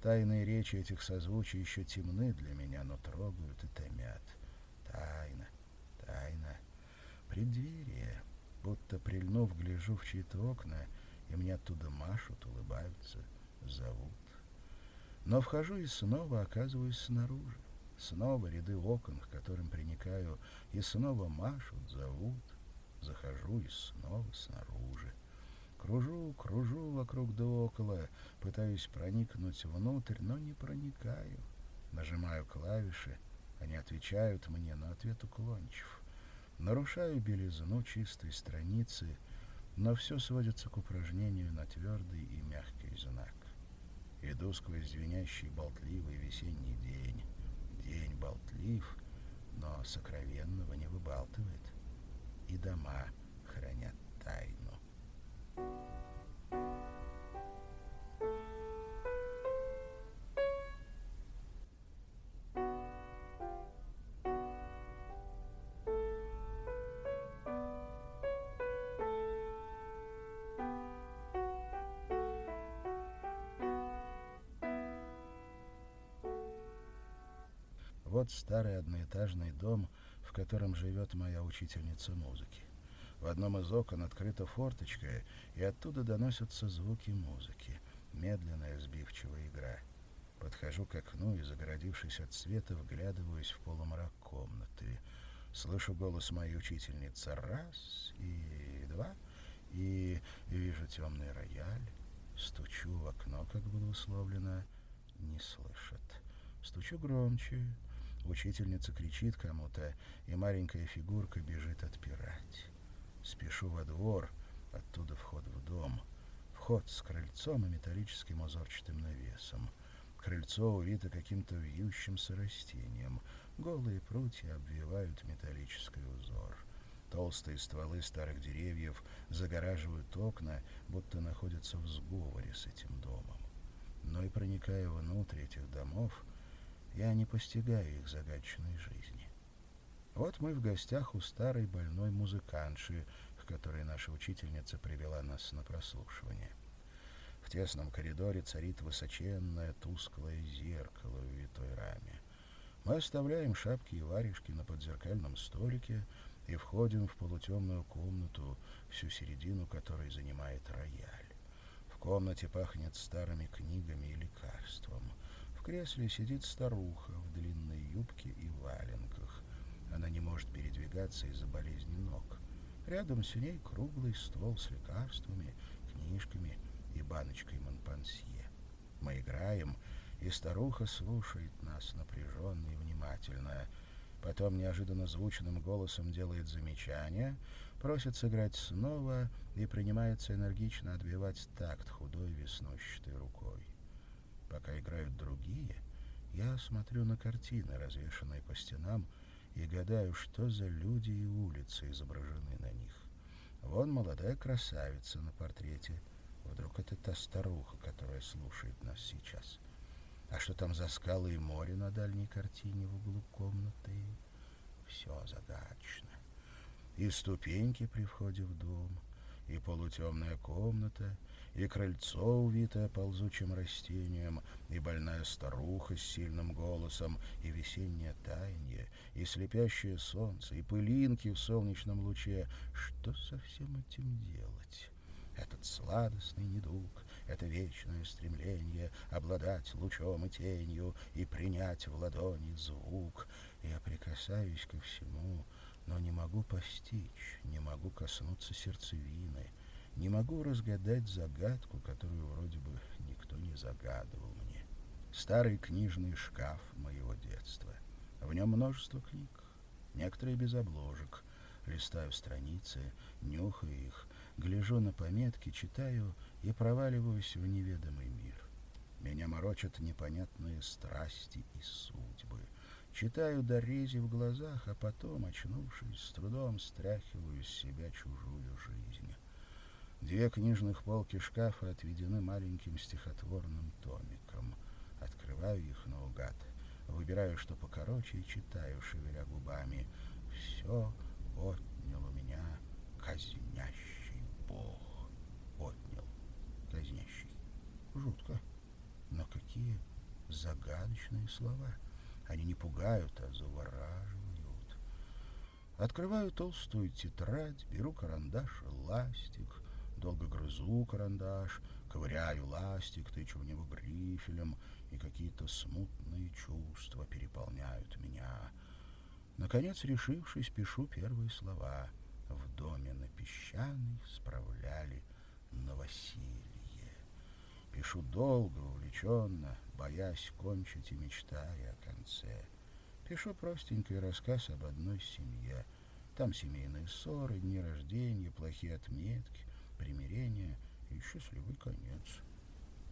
A: Тайные речи этих созвучий еще темны для меня, но трогают и томят. Тайна, тайна, преддверие. Будто прильнув, гляжу в чьи-то окна, и мне оттуда машут, улыбаются, зовут. Но вхожу и снова оказываюсь снаружи. Снова ряды окон, к которым приникаю, и снова машут, зовут. Захожу и снова снаружи. Кружу, кружу вокруг да около, пытаюсь проникнуть внутрь, но не проникаю. Нажимаю клавиши, они отвечают мне, но ответ уклончив. Нарушаю белизну чистой страницы, но все сводится к упражнению на твердый и мягкий знак. Иду сквозь звенящий болтливый весенний день день болтлив, но сокровенного не выбалтывает, и дома хранят тайну. Вот старый одноэтажный дом, в котором живет моя учительница музыки. В одном из окон открыта форточка, и оттуда доносятся звуки музыки. Медленная сбивчивая игра. Подхожу к окну и, загородившись от света, вглядываюсь в полумрак комнаты. Слышу голос моей учительницы «раз» и «два», и вижу темный рояль. Стучу в окно, как было условлено, не слышат. Стучу громче, Учительница кричит кому-то, и маленькая фигурка бежит отпирать. Спешу во двор, оттуда вход в дом. Вход с крыльцом и металлическим узорчатым навесом. Крыльцо увито каким-то вьющимся растением. Голые прутья обвивают металлический узор. Толстые стволы старых деревьев загораживают окна, будто находятся в сговоре с этим домом. Но и проникая внутрь этих домов, я не постигаю их загадочной жизни. Вот мы в гостях у старой больной музыкантши, к которой наша учительница привела нас на прослушивание. В тесном коридоре царит высоченное тусклое зеркало в витой раме. Мы оставляем шапки и варежки на подзеркальном столике и входим в полутемную комнату, всю середину которой занимает рояль. В комнате пахнет старыми книгами и лекарством. В кресле сидит старуха в длинной юбке и валенках. Она не может передвигаться из-за болезни ног. Рядом с ней круглый ствол с лекарствами, книжками и баночкой Монпансье. Мы играем, и старуха слушает нас напряженно и внимательно. Потом неожиданно звучным голосом делает замечание, просит сыграть снова и принимается энергично отбивать такт худой веснущатой рукой. Пока играют другие, я смотрю на картины, развешанные по стенам, и гадаю, что за люди и улицы изображены на них. Вон молодая красавица на портрете. Вдруг это та старуха, которая слушает нас сейчас. А что там за скалы и море на дальней картине в углу комнаты? Все загадочно. И ступеньки при входе в дом, и полутемная комната — и крыльцо, увитое ползучим растением, и больная старуха с сильным голосом, и весеннее таяние, и слепящее солнце, и пылинки в солнечном луче. Что со всем этим делать? Этот сладостный недуг, это вечное стремление обладать лучом и тенью и принять в ладони звук. Я прикасаюсь ко всему, но не могу постичь, не могу коснуться сердцевины — не могу разгадать загадку, которую вроде бы никто не загадывал мне. Старый книжный шкаф моего детства. В нем множество книг, некоторые без обложек. Листаю страницы, нюхаю их, гляжу на пометки, читаю и проваливаюсь в неведомый мир. Меня морочат непонятные страсти и судьбы. Читаю до рези в глазах, а потом, очнувшись, с трудом стряхиваю из себя чужую жизнь. Две книжных полки шкафа отведены маленьким стихотворным томиком. Открываю их наугад, выбираю, что покороче, и читаю, шевеля губами. Все отнял у меня казнящий Бог. Отнял казнящий. Жутко. Но какие загадочные слова. Они не пугают, а завораживают. Открываю толстую тетрадь, беру карандаш, ластик, Долго грызу карандаш, ковыряю ластик, тычу в него грифелем, и какие-то смутные чувства переполняют меня. Наконец, решившись, пишу первые слова. В доме на песчаной справляли новоселье. Пишу долго, увлеченно, боясь кончить и мечтая о конце. Пишу простенький рассказ об одной семье. Там семейные ссоры, дни рождения, плохие отметки, примирение и счастливый конец.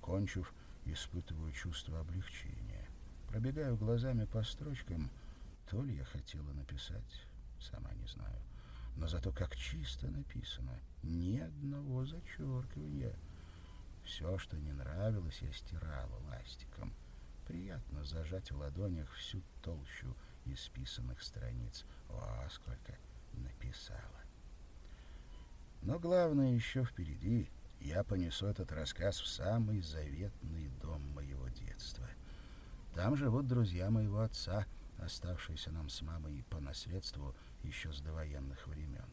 A: Кончив, испытываю чувство облегчения. Пробегаю глазами по строчкам, то ли я хотела написать, сама не знаю. Но зато как чисто написано, ни одного зачеркивания. Все, что не нравилось, я стирала ластиком. Приятно зажать в ладонях всю толщу исписанных страниц. О, сколько написала! Но главное еще впереди. Я понесу этот рассказ в самый заветный дом моего детства. Там живут друзья моего отца, оставшиеся нам с мамой по наследству еще с довоенных времен.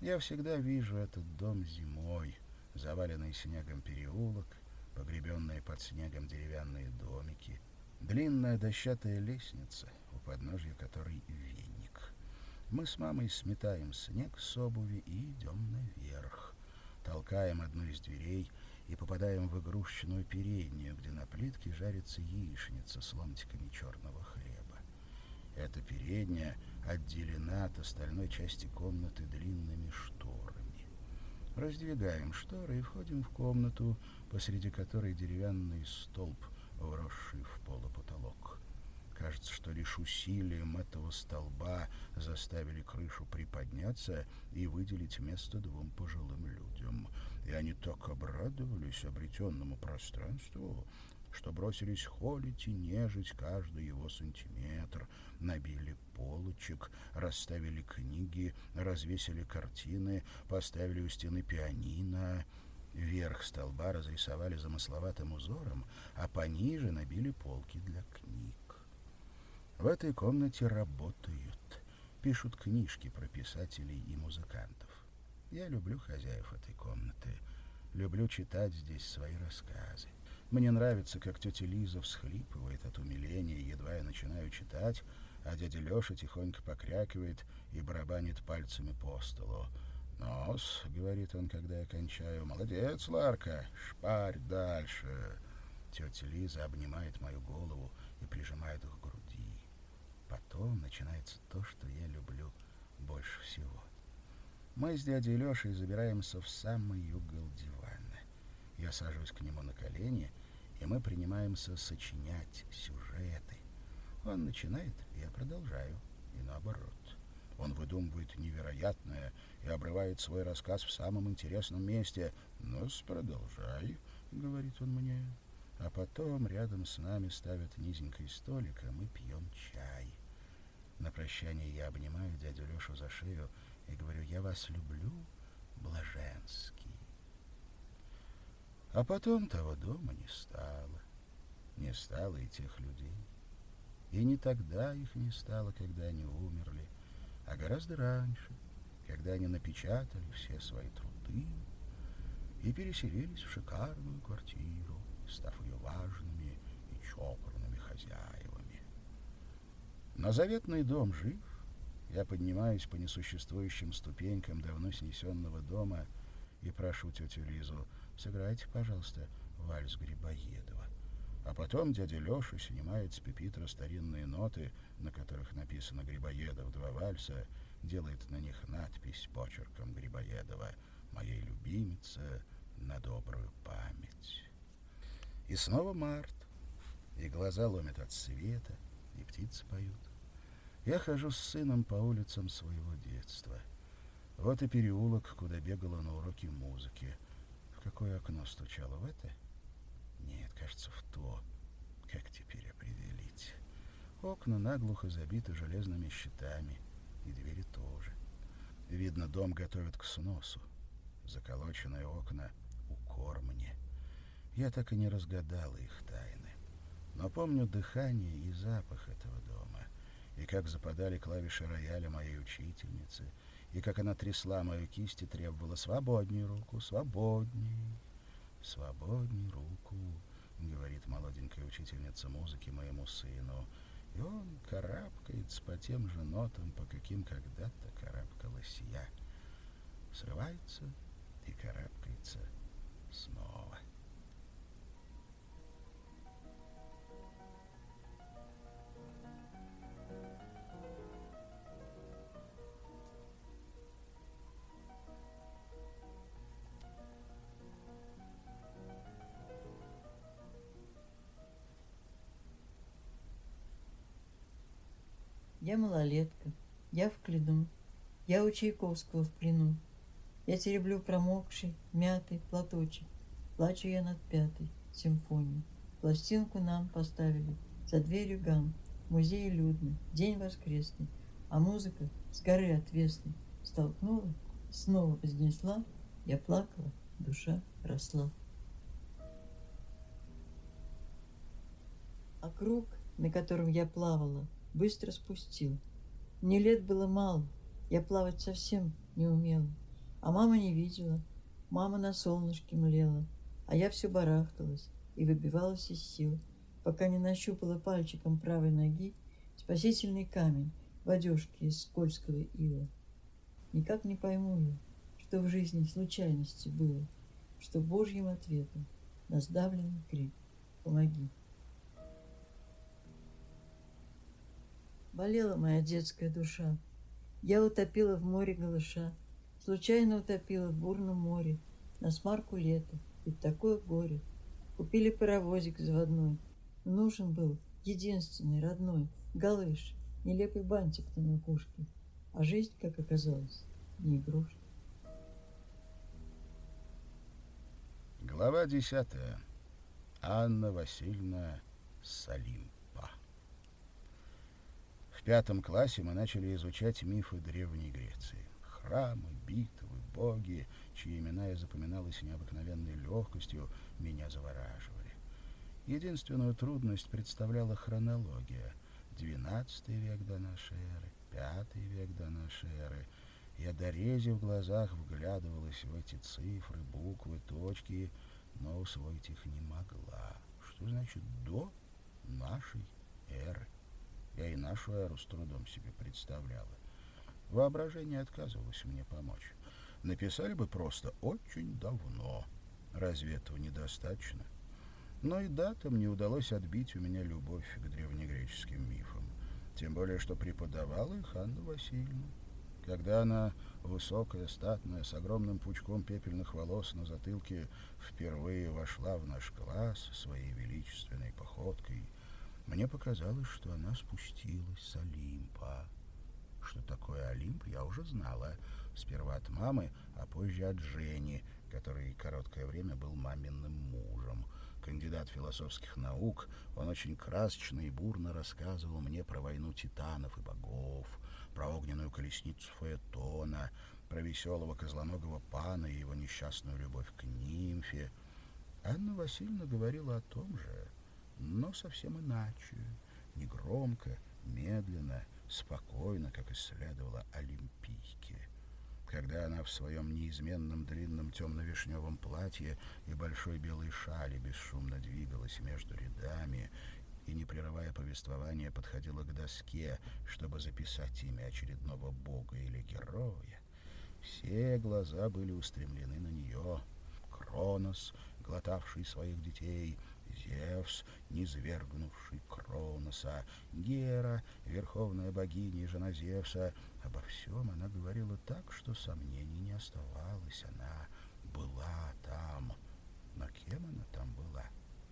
A: Я всегда вижу этот дом зимой, заваленный снегом переулок, погребенные под снегом деревянные домики, длинная дощатая лестница, у подножья которой веник. Мы с мамой сметаем снег с обуви и идем наверх. Толкаем одну из дверей и попадаем в игрушечную переднюю, где на плитке жарится яичница с ломтиками черного хлеба. Эта передняя отделена от остальной части комнаты длинными шторами. Раздвигаем шторы и входим в комнату, посреди которой деревянный столб вросший в пол и потолок. Кажется, что лишь усилием этого столба заставили крышу приподняться и выделить место двум пожилым людям. И они так обрадовались обретенному пространству, что бросились холить и нежить каждый его сантиметр, набили полочек, расставили книги, развесили картины, поставили у стены пианино. Верх столба разрисовали замысловатым узором, а пониже набили полки для книг. В этой комнате работают, пишут книжки про писателей и музыкантов. Я люблю хозяев этой комнаты, люблю читать здесь свои рассказы. Мне нравится, как тетя Лиза всхлипывает от умиления, едва я начинаю читать, а дядя Леша тихонько покрякивает и барабанит пальцами по столу. «Нос», — говорит он, когда я кончаю, — «молодец, Ларка, шпарь дальше». Тетя Лиза обнимает мою голову и прижимает к груди. Потом начинается то, что я люблю больше всего. Мы с дядей Лешей забираемся в самый угол дивана. Я сажусь к нему на колени, и мы принимаемся сочинять сюжеты. Он начинает, я продолжаю, и наоборот. Он выдумывает невероятное и обрывает свой рассказ в самом интересном месте. ну продолжай», — говорит он мне. А потом рядом с нами ставят низенький столик, и мы пьем чай. На прощание я обнимаю дядю Лешу за шею и говорю, я вас люблю, Блаженский. А потом того дома не стало. Не стало и тех людей. И не тогда их не стало, когда они умерли, а гораздо раньше, когда они напечатали все свои труды и переселились в шикарную квартиру, став ее важными и чопорными хозяевами. Но заветный дом жив. Я поднимаюсь по несуществующим ступенькам давно снесенного дома и прошу тетю Лизу, сыграйте, пожалуйста, вальс Грибоедова. А потом дядя Леша снимает с пепитра старинные ноты, на которых написано «Грибоедов два вальса», делает на них надпись почерком Грибоедова «Моей любимице на добрую память». И снова март, и глаза ломят от света, и птицы поют. Я хожу с сыном по улицам своего детства. Вот и переулок, куда бегала на уроки музыки. В какое окно стучала? В это? Нет, кажется, в то. Как теперь определить? Окна наглухо забиты железными щитами, и двери тоже. Видно, дом готовят к сносу. Заколоченные окна — укор мне. Я так и не разгадала их тайны. Но помню дыхание и запах этого дома и как западали клавиши рояля моей учительницы, и как она трясла мою кисть и требовала «Свободней руку, свободней, свободней руку», — говорит молоденькая учительница музыки моему сыну. И он карабкается по тем же нотам, по каким когда-то карабкалась я. Срывается и карабкается снова.
B: Я малолетка, я в плену, я у Чайковского в плену. Я тереблю промокший, мятый платочек, плачу я над пятой симфонией. Пластинку нам поставили, за дверью гам, музей людный, день воскресный, а музыка с горы отвесной столкнула, снова вознесла, я плакала, душа росла. А круг, на котором я плавала, быстро спустил. Мне лет было мало, я плавать совсем не умела. А мама не видела, мама на солнышке млела, а я все барахталась и выбивалась из сил, пока не нащупала пальчиком правой ноги спасительный камень в одежке из скользкого ила. Никак не пойму я, что в жизни случайности было, что Божьим ответом на сдавленный крик «Помоги!» Болела моя детская душа. Я утопила в море голыша, Случайно утопила в бурном море, На смарку лета, ведь такое горе. Купили паровозик заводной, Нужен был единственный, родной, галыш, нелепый бантик на макушке. А жизнь, как оказалось, не игрушка.
A: Глава десятая. Анна Васильевна Салимпа. В пятом классе мы начали изучать мифы Древней Греции. Храмы, битвы, боги, чьи имена я запоминала с необыкновенной легкостью, меня завораживали. Единственную трудность представляла хронология. Двенадцатый век до нашей эры, пятый век до нашей эры. Я до рези в глазах вглядывалась в эти цифры, буквы, точки, но усвоить их не могла. Что значит «до нашей эры»? Я и нашу эру с трудом себе представляла. Воображение отказывалось мне помочь. Написали бы просто «очень давно». Разве этого недостаточно? Но и датам не удалось отбить у меня любовь к древнегреческим мифам. Тем более, что преподавала их Анна Васильевна. Когда она, высокая, статная, с огромным пучком пепельных волос на затылке, впервые вошла в наш класс своей величественной походкой, мне показалось, что она спустилась с Олимпа. Что такое Олимп, я уже знала. Сперва от мамы, а позже от Жени, который короткое время был маминым мужем. Кандидат философских наук, он очень красочно и бурно рассказывал мне про войну титанов и богов, про огненную колесницу Фаэтона, про веселого козлоногого пана и его несчастную любовь к нимфе. Анна Васильевна говорила о том же, но совсем иначе, негромко, медленно, спокойно, как исследовала Олимпийки. Когда она в своем неизменном длинном темно-вишневом платье и большой белой шали бесшумно двигалась между рядами и, не прерывая повествования, подходила к доске, чтобы записать имя очередного бога или героя, все глаза были устремлены на нее. Кронос, глотавший своих детей, Зевс, низвергнувший Кроноса, Гера, верховная богиня и жена Зевса. Обо всем она говорила так, что сомнений не оставалось. Она была там. Но кем она там была?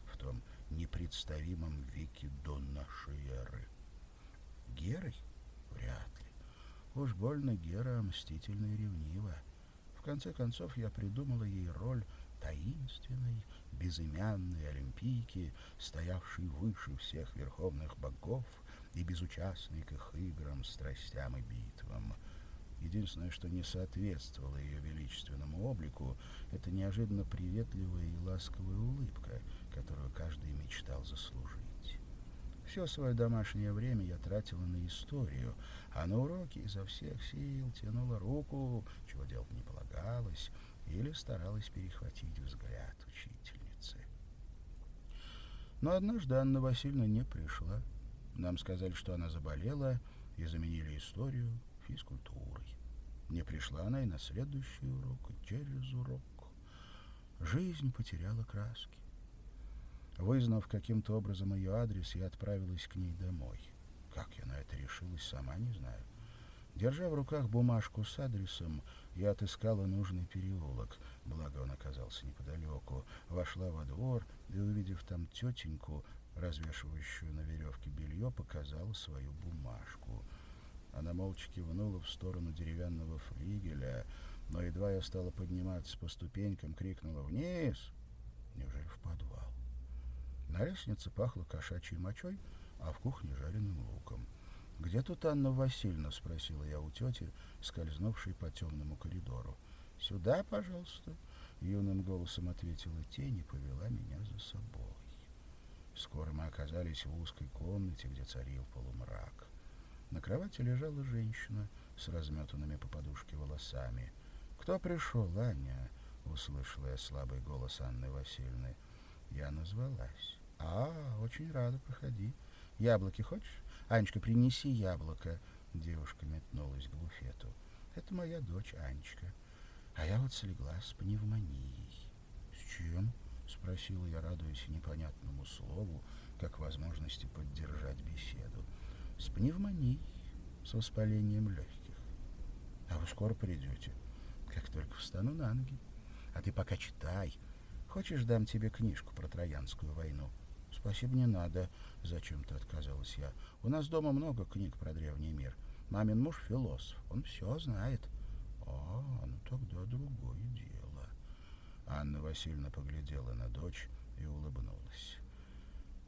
A: В том непредставимом веке до нашей эры. Герой? Вряд ли. Уж больно Гера мстительна и ревнива. В конце концов, я придумала ей роль таинственной, безымянной олимпийки, стоявшей выше всех верховных богов и безучастной к их играм, страстям и битвам. Единственное, что не соответствовало ее величественному облику, это неожиданно приветливая и ласковая улыбка, которую каждый мечтал заслужить. Все свое домашнее время я тратила на историю, а на уроки изо всех сил тянула руку, чего делать не полагалось, или старалась перехватить взгляд учительницы. Но однажды Анна Васильевна не пришла. Нам сказали, что она заболела, и заменили историю физкультурой. Не пришла она и на следующий урок, и через урок. Жизнь потеряла краски. Вызнав каким-то образом ее адрес, я отправилась к ней домой. Как я на это решилась, сама не знаю. Держа в руках бумажку с адресом, я отыскала нужный переулок, благо он оказался неподалеку, вошла во двор и, увидев там тетеньку, развешивающую на веревке белье, показала свою бумажку. Она молча кивнула в сторону деревянного флигеля, но едва я стала подниматься по ступенькам, крикнула «Вниз!» Неужели в подвал? На лестнице пахло кошачьей мочой, а в кухне жареным луком. «Где тут Анна Васильевна?» — спросила я у тети, скользнувшей по темному коридору. «Сюда, пожалуйста», — юным голосом ответила тень и повела меня за собой. Скоро мы оказались в узкой комнате, где царил полумрак. На кровати лежала женщина с разметанными по подушке волосами. «Кто пришел, Аня?» — услышала я слабый голос Анны Васильевны. Я назвалась. «А, очень рада, проходи. Яблоки хочешь? Анечка, принеси яблоко». Девушка метнулась к буфету. «Это моя дочь Анечка. А я вот слегла с пневмонией». «С чем?» — спросила я, радуясь непонятному слову, как возможности поддержать беседу. «С пневмонией, с воспалением легких. А вы скоро придете?» «Как только встану на ноги. А ты пока читай. Хочешь, дам тебе книжку про Троянскую войну?» «С «Спасибо, не надо», — зачем-то отказалась я. «У нас дома много книг про древний мир. Мамин муж — философ, он все знает». «А, ну тогда другое дело». Анна Васильевна поглядела на дочь и улыбнулась.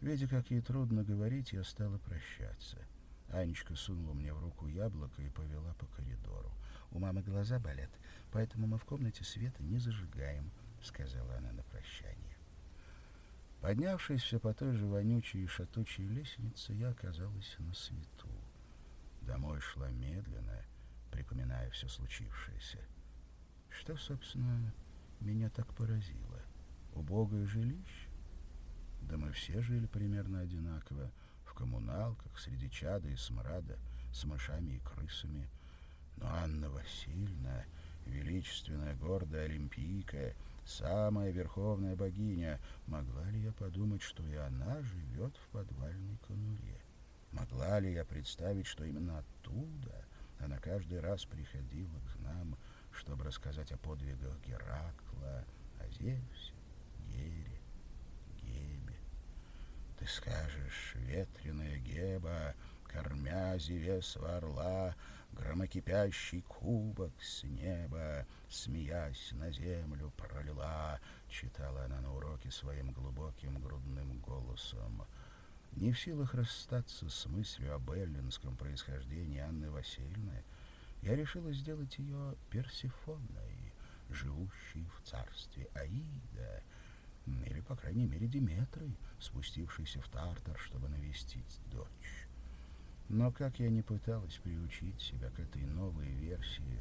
A: Видя, как ей трудно говорить, я стала прощаться. Анечка сунула мне в руку яблоко и повела по коридору. «У мамы глаза болят, поэтому мы в комнате света не зажигаем», — сказала она на прощание. Поднявшись все по той же вонючей и шатучей лестнице, я оказалась на свету. Домой шла медленно, припоминая все случившееся. Что, собственно, меня так поразило? Убогое жилище? Да мы все жили примерно одинаково, в коммуналках, среди чада и смрада, с мышами и крысами. Но Анна Васильевна, величественная, гордая олимпийка, самая верховная богиня, могла ли я подумать, что и она живет в подвальной конуре? Могла ли я представить, что именно оттуда она каждый раз приходила к нам, чтобы рассказать о подвигах Геракла, о Зевсе, Гере, Гебе? Ты скажешь, ветреная Геба, кормя Зевесова орла, Громокипящий кубок с неба, смеясь на землю, пролила, читала она на уроке своим глубоким грудным голосом. Не в силах расстаться с мыслью об эллинском происхождении Анны Васильевны, я решила сделать ее Персифоной, живущей в царстве Аида, или, по крайней мере, Диметрой, спустившейся в Тартар, чтобы навестить дочь. Но как я не пыталась приучить себя к этой новой версии,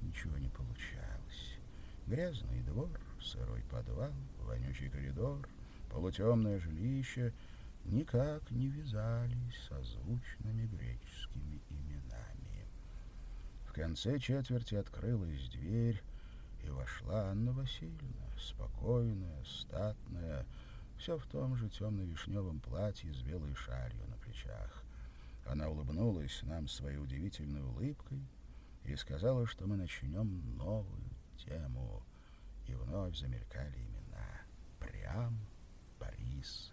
A: ничего не получалось. Грязный двор, сырой подвал, вонючий коридор, полутемное жилище никак не вязались с озвучными греческими именами. В конце четверти открылась дверь, и вошла Анна Васильевна, спокойная, статная, все в том же темно-вишневом платье с белой шарью на плечах. Она улыбнулась нам своей удивительной улыбкой и сказала, что мы начнем новую тему. И вновь замелькали имена. Прям, Борис,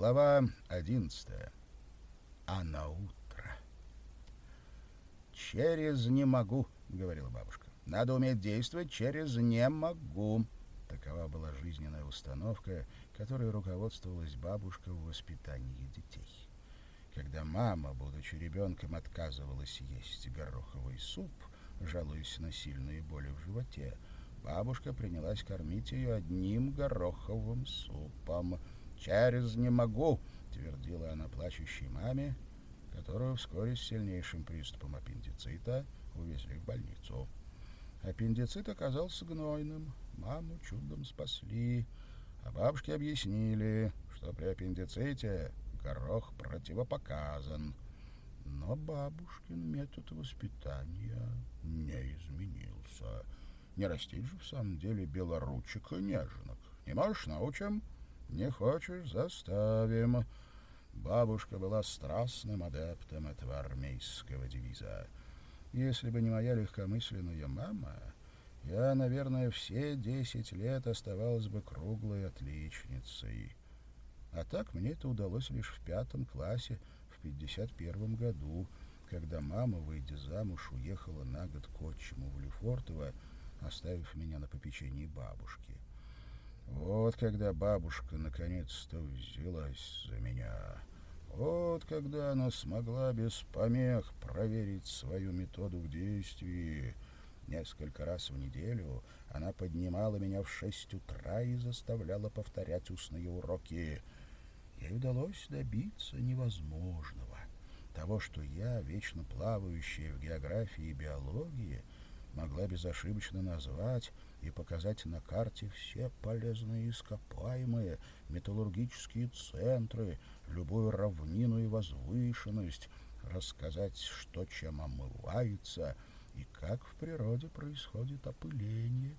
A: Глава одиннадцатая. А на утро. «Через не могу», — говорила бабушка. «Надо уметь действовать через не могу». Такова была жизненная установка, которой руководствовалась бабушка в воспитании детей. Когда мама, будучи ребенком, отказывалась есть гороховый суп, жалуясь на сильные боли в животе, бабушка принялась кормить ее одним гороховым супом — «Через не могу», — твердила она плачущей маме, которую вскоре с сильнейшим приступом аппендицита увезли в больницу. Аппендицит оказался гнойным, маму чудом спасли, а бабушке объяснили, что при аппендиците горох противопоказан. Но бабушкин метод воспитания не изменился. Не растить же в самом деле белоручек и нежных. Не можешь — научим. Не хочешь — заставим. Бабушка была страстным адептом этого армейского девиза. Если бы не моя легкомысленная мама, я, наверное, все десять лет оставалась бы круглой отличницей. А так мне это удалось лишь в пятом классе, в пятьдесят первом году, когда мама, выйдя замуж, уехала на год к отчиму в Лефортово, оставив меня на попечении бабушки. Вот когда бабушка наконец-то взялась за меня. Вот когда она смогла без помех проверить свою методу в действии. Несколько раз в неделю она поднимала меня в шесть утра и заставляла повторять устные уроки. Ей удалось добиться невозможного. Того, что я, вечно плавающая в географии и биологии, могла безошибочно назвать и показать на карте все полезные ископаемые, металлургические центры, любую равнину и возвышенность, рассказать, что чем омывается и как в природе происходит опыление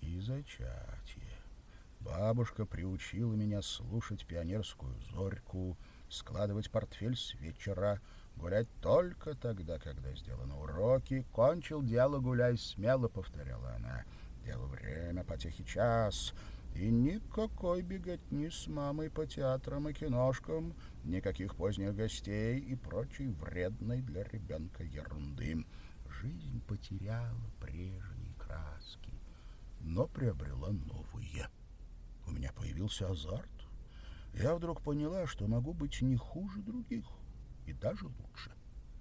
A: и зачатие. Бабушка приучила меня слушать пионерскую зорьку, складывать портфель с вечера, гулять только тогда, когда сделаны уроки. Кончил дело, гуляй смело, повторяла она. Дело время, потехи час. И никакой беготни с мамой по театрам и киношкам, никаких поздних гостей и прочей вредной для ребенка ерунды. Жизнь потеряла прежние краски, но приобрела новые. У меня появился азарт. Я вдруг поняла, что могу быть не хуже других и даже лучше.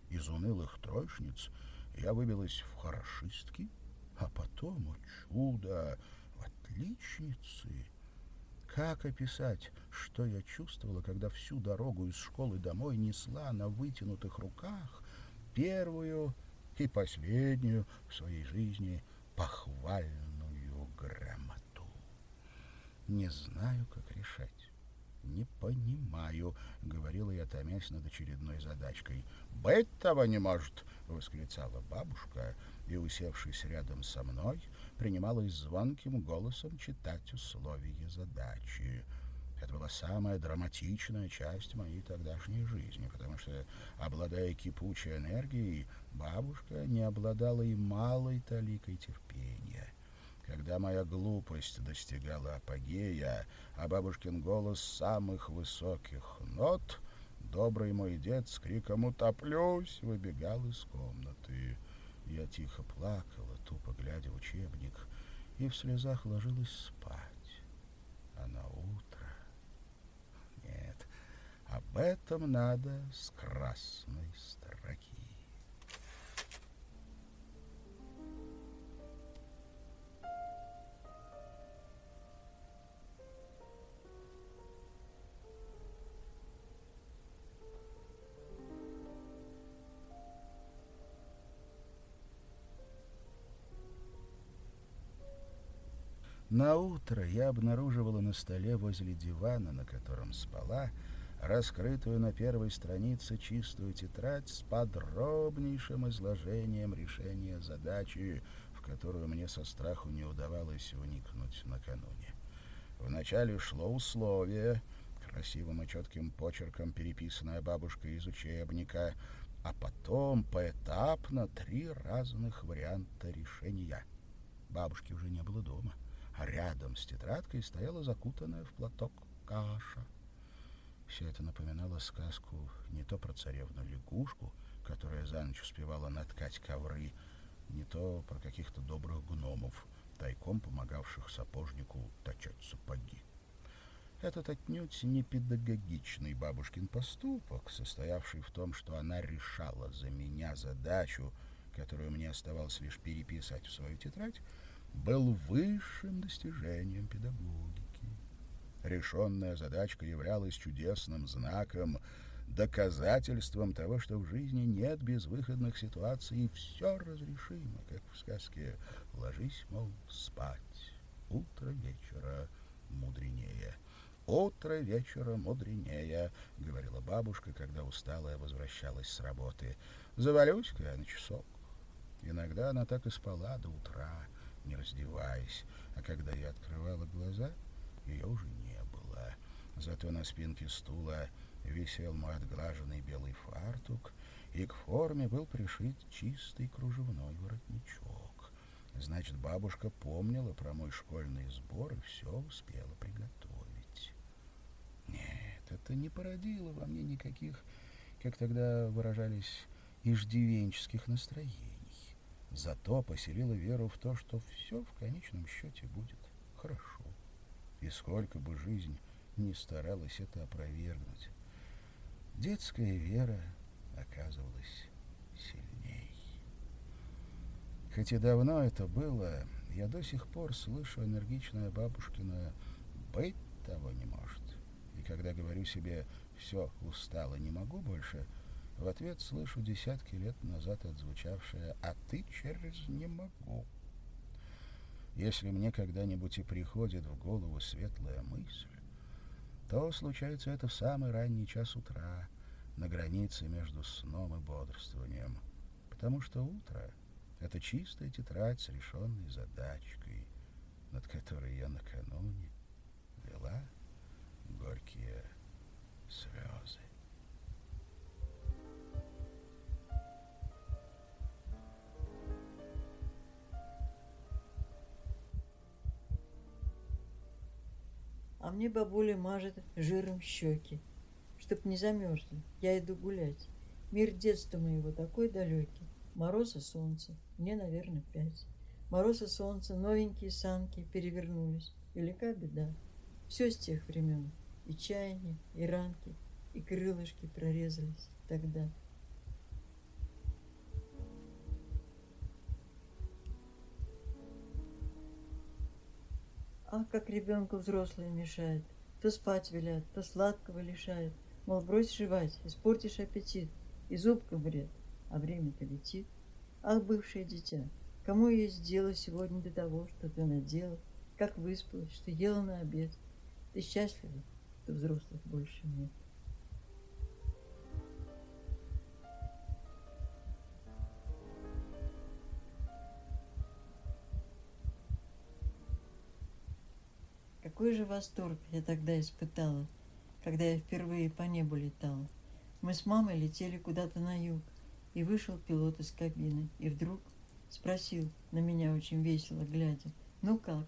A: Из унылых троечниц я выбилась в хорошистки, а потом, о чудо, в отличницы. Как описать, что я чувствовала, когда всю дорогу из школы домой несла на вытянутых руках первую и последнюю в своей жизни похвальную грамоту? Не знаю, как решать. «Не понимаю», — говорила я, томясь над очередной задачкой. «Быть того не может!» — восклицала бабушка и, усевшись рядом со мной, принималась звонким голосом читать условия задачи. Это была самая драматичная часть моей тогдашней жизни, потому что, обладая кипучей энергией, бабушка не обладала и малой таликой терпения. Когда моя глупость достигала апогея, а бабушкин голос самых высоких нот, добрый мой дед с криком «Утоплюсь!» выбегал из комнаты. Я тихо плакала, тупо глядя в учебник, и в слезах ложилась спать. А на утро... Нет, об этом надо с красной строки. На утро я обнаруживала на столе возле дивана, на котором спала, раскрытую на первой странице чистую тетрадь с подробнейшим изложением решения задачи, в которую мне со страху не удавалось вникнуть накануне. Вначале шло условие, красивым и четким почерком переписанная бабушкой из учебника, а потом поэтапно три разных варианта решения. Бабушки уже не было дома. — а рядом с тетрадкой стояла закутанная в платок каша. Все это напоминало сказку не то про царевну-лягушку, которая за ночь успевала наткать ковры, не то про каких-то добрых гномов, тайком помогавших сапожнику точать сапоги. Этот отнюдь не педагогичный бабушкин поступок, состоявший в том, что она решала за меня задачу, которую мне оставалось лишь переписать в свою тетрадь, был высшим достижением педагогики. Решенная задачка являлась чудесным знаком, доказательством того, что в жизни нет безвыходных ситуаций, и все разрешимо, как в сказке «Ложись, мол, спать, утро вечера мудренее». «Утро вечера мудренее», — говорила бабушка, когда усталая возвращалась с работы. «Завалюсь-ка я на часок». Иногда она так и спала до утра, не раздеваясь, а когда я открывала глаза, ее уже не было. Зато на спинке стула висел мой отглаженный белый фартук, и к форме был пришит чистый кружевной воротничок. Значит, бабушка помнила про мой школьный сбор и все успела приготовить. Нет, это не породило во мне никаких, как тогда выражались, иждивенческих настроений. Зато поселила веру в то, что все в конечном счете будет хорошо. И сколько бы жизнь не старалась это опровергнуть. детская вера оказывалась сильней. Хоть и давно это было, я до сих пор слышу энергичное бабушкино «быть того не может». И когда говорю себе «все, устала, не могу больше», в ответ слышу десятки лет назад отзвучавшее «а ты через не могу». Если мне когда-нибудь и приходит в голову светлая мысль, то случается это в самый ранний час утра, на границе между сном и бодрствованием, потому что утро — это чистая тетрадь с решенной задачкой, над которой я накануне вела горькие слезы.
B: А мне бабуля мажет жиром щеки, чтоб не замерзли. Я иду гулять. Мир детства моего такой далекий. Мороз и солнце. Мне, наверное, пять. Мороз и солнце, новенькие санки перевернулись. Велика беда. Все с тех времен. И чаяния, и ранки, и крылышки прорезались тогда. Ах, как ребенку взрослые мешает. То спать велят, то сладкого лишает. Мол, брось жевать, испортишь аппетит. И зубка вред, а время-то летит. Ах, бывшее дитя, кому есть дело сегодня до того, что ты надела, как выспалась, что ела на обед. Ты счастлива, что взрослых больше нет. Какой же восторг я тогда испытала, когда я впервые по небу летала. Мы с мамой летели куда-то на юг, и вышел пилот из кабины, и вдруг спросил, на меня очень весело глядя, «Ну как?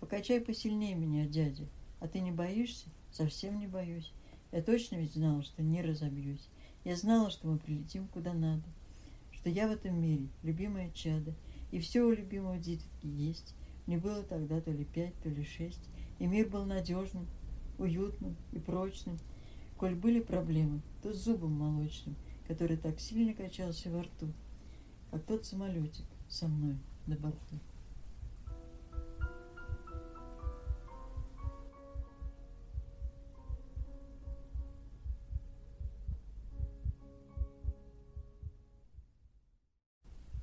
B: Покачай посильнее меня, дядя. А ты не боишься?» «Совсем не боюсь. Я точно ведь знала, что не разобьюсь. Я знала, что мы прилетим куда надо, что я в этом мире любимое чадо, и все у любимого дитятки есть. Мне было тогда то ли пять, то ли шесть, и мир был надежным, уютным и прочным. Коль были проблемы, то с зубом молочным, который так сильно качался во рту, как тот самолетик со мной на борту.